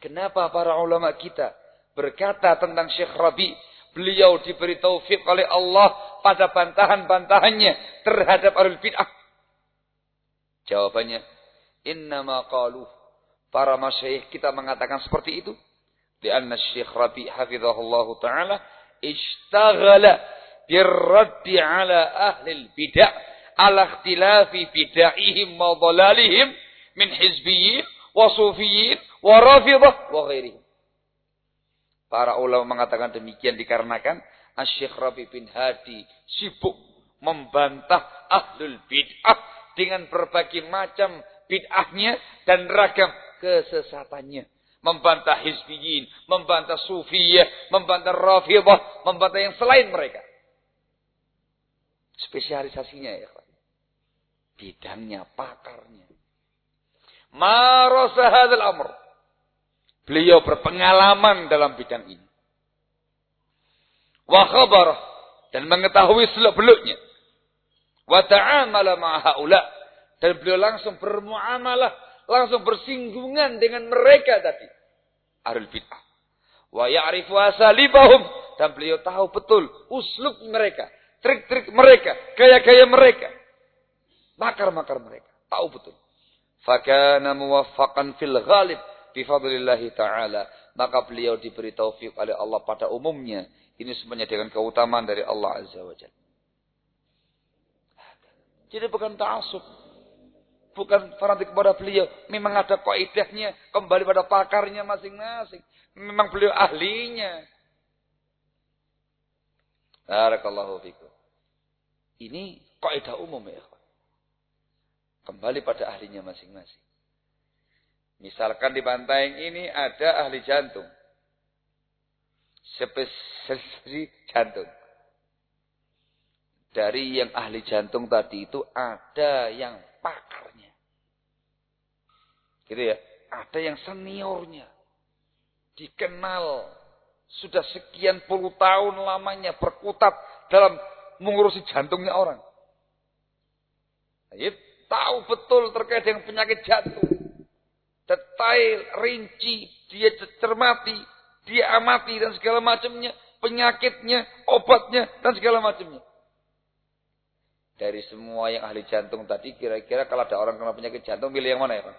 Kenapa para ulama kita berkata tentang Syekh Rabi, beliau diberi taufik oleh Allah pada bantahan-bantahannya terhadap ahli bidah? Jawabannya, innama qalu para masyayikh kita mengatakan seperti itu. Lianna Syekh Rabi hafizahullahu taala ishtaghala birraddi ala ahli bidah ala ikhtilafi bid'ahihim wa min hizbiyyin wa sufiyyin wa rafidah wa ghairihim. Para ulama mengatakan demikian dikarenakan Asy-Syaikh Rabi bin Hadi sibuk membantah ahlul bid'ah dengan berbagai macam bid'ahnya dan ragam kesesatannya. Membantah hizbiyin, membantah sufiyah, membantah rafidah, membantah yang selain mereka. Spesialisasinya ya. Bidangnya, pakarnya. Marasa hadal amr. Beliau berpengalaman dalam bidang ini. Wa khabarah. Dan mengetahui seluk-beluknya. Wa ta'amala ma'haula. Dan beliau langsung bermuamalah. Langsung bersinggungan dengan mereka tadi. Ahlul bid'ah. Wa ya'rifu asalibahum. Dan beliau tahu betul uslub mereka. Trik-trik mereka. Gaya-gaya mereka. Makar-makar mereka. Tahu betul. Fakana muwaffaqan fil ghalib. Bifadlillahi ta'ala. Maka beliau diberi taufik oleh Allah pada umumnya. Ini semuanya dengan keutamaan dari Allah Azza wa Jalla. Jadi bukan ta'asub. Bukan fanatik kepada beliau. Memang ada kaidahnya. Kembali pada pakarnya masing-masing. Memang beliau ahlinya. Barakallahu fikum. Ini kaidah umum ya. Kembali pada ahlinya masing-masing. Misalkan di pantai ini ada ahli jantung. Spesialis jantung dari yang ahli jantung tadi itu ada yang pakarnya. Gitu ya. Ada yang seniornya. Dikenal. Sudah sekian puluh tahun lamanya berkutat dalam mengurusi jantungnya orang. Ya, tahu betul terkait dengan penyakit jantung. Detail, rinci, dia cermati, dia amati dan segala macamnya, penyakitnya, obatnya dan segala macamnya. Dari semua yang ahli jantung tadi, kira-kira kalau ada orang kena penyakit jantung, milih yang mana ya Pak?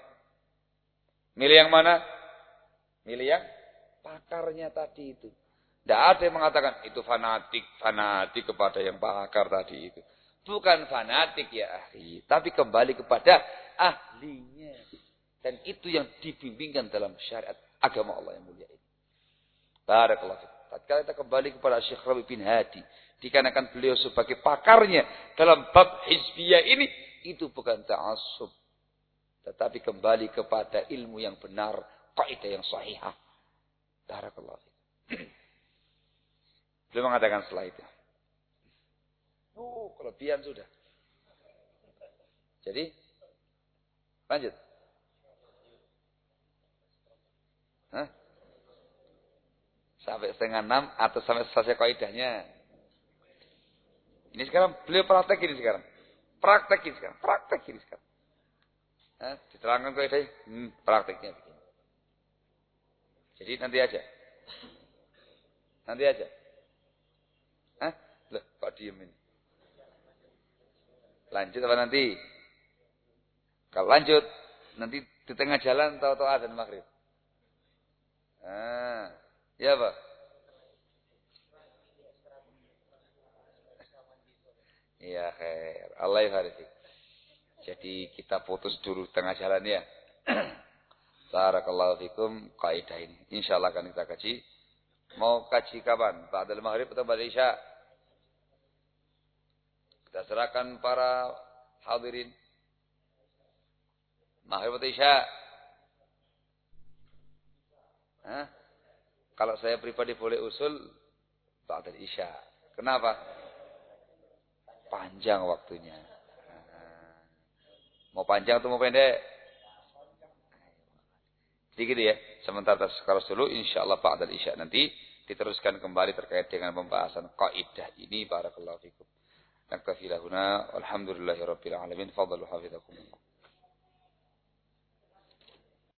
Milih yang mana? Milih yang pakarnya tadi itu. Tidak ada yang mengatakan, itu fanatik, fanatik kepada yang pakar tadi itu. Bukan fanatik ya ahli. Tapi kembali kepada ahlinya. Dan itu yang dibimbingkan dalam syariat agama Allah yang mulia ini. Barakallahu Tatkala kita kembali kepada Syekh Rabi bin Hadi dikarenakan beliau sebagai pakarnya dalam bab hizbiyah ini itu bukan ta'assub tetapi kembali kepada ilmu yang benar kaidah yang sahihah barakallahu beliau mengatakan setelah itu oh kelebihan sudah jadi lanjut Hah? sampai setengah enam atau sampai selesai kaidahnya ini sekarang beliau praktek ini sekarang. Praktek ini sekarang. Praktek ini sekarang. Nah, diterangkan saya, hmm, prakteknya begini. Jadi nanti aja. Nanti aja. Hah? Loh, kok diem ini? Lanjut apa nanti? Kalau lanjut, nanti di tengah jalan tahu-tahu azan maghrib. Ah, ya Pak. Iya, khair. Allah yaharifik. Jadi kita putus dulu tengah jalan ya. Barakallahu fikum kaidah ini. Insyaallah akan kita kaji. Mau kaji kapan? Ba'dal maghrib atau ba'dal isya? Kita serahkan para hadirin. Maghrib isya? Kalau saya pribadi boleh usul ba'dal isya. Kenapa? Panjang waktunya. Mau panjang atau mau pendek? Jadi gitu ya. Sementara sekarang dulu insyaallah ba'dal isya nanti diteruskan kembali terkait dengan pembahasan kaidah ini barakallahu fikum. نكتفي لهنا والحمد لله رب العالمين. فضل حفظكم الله.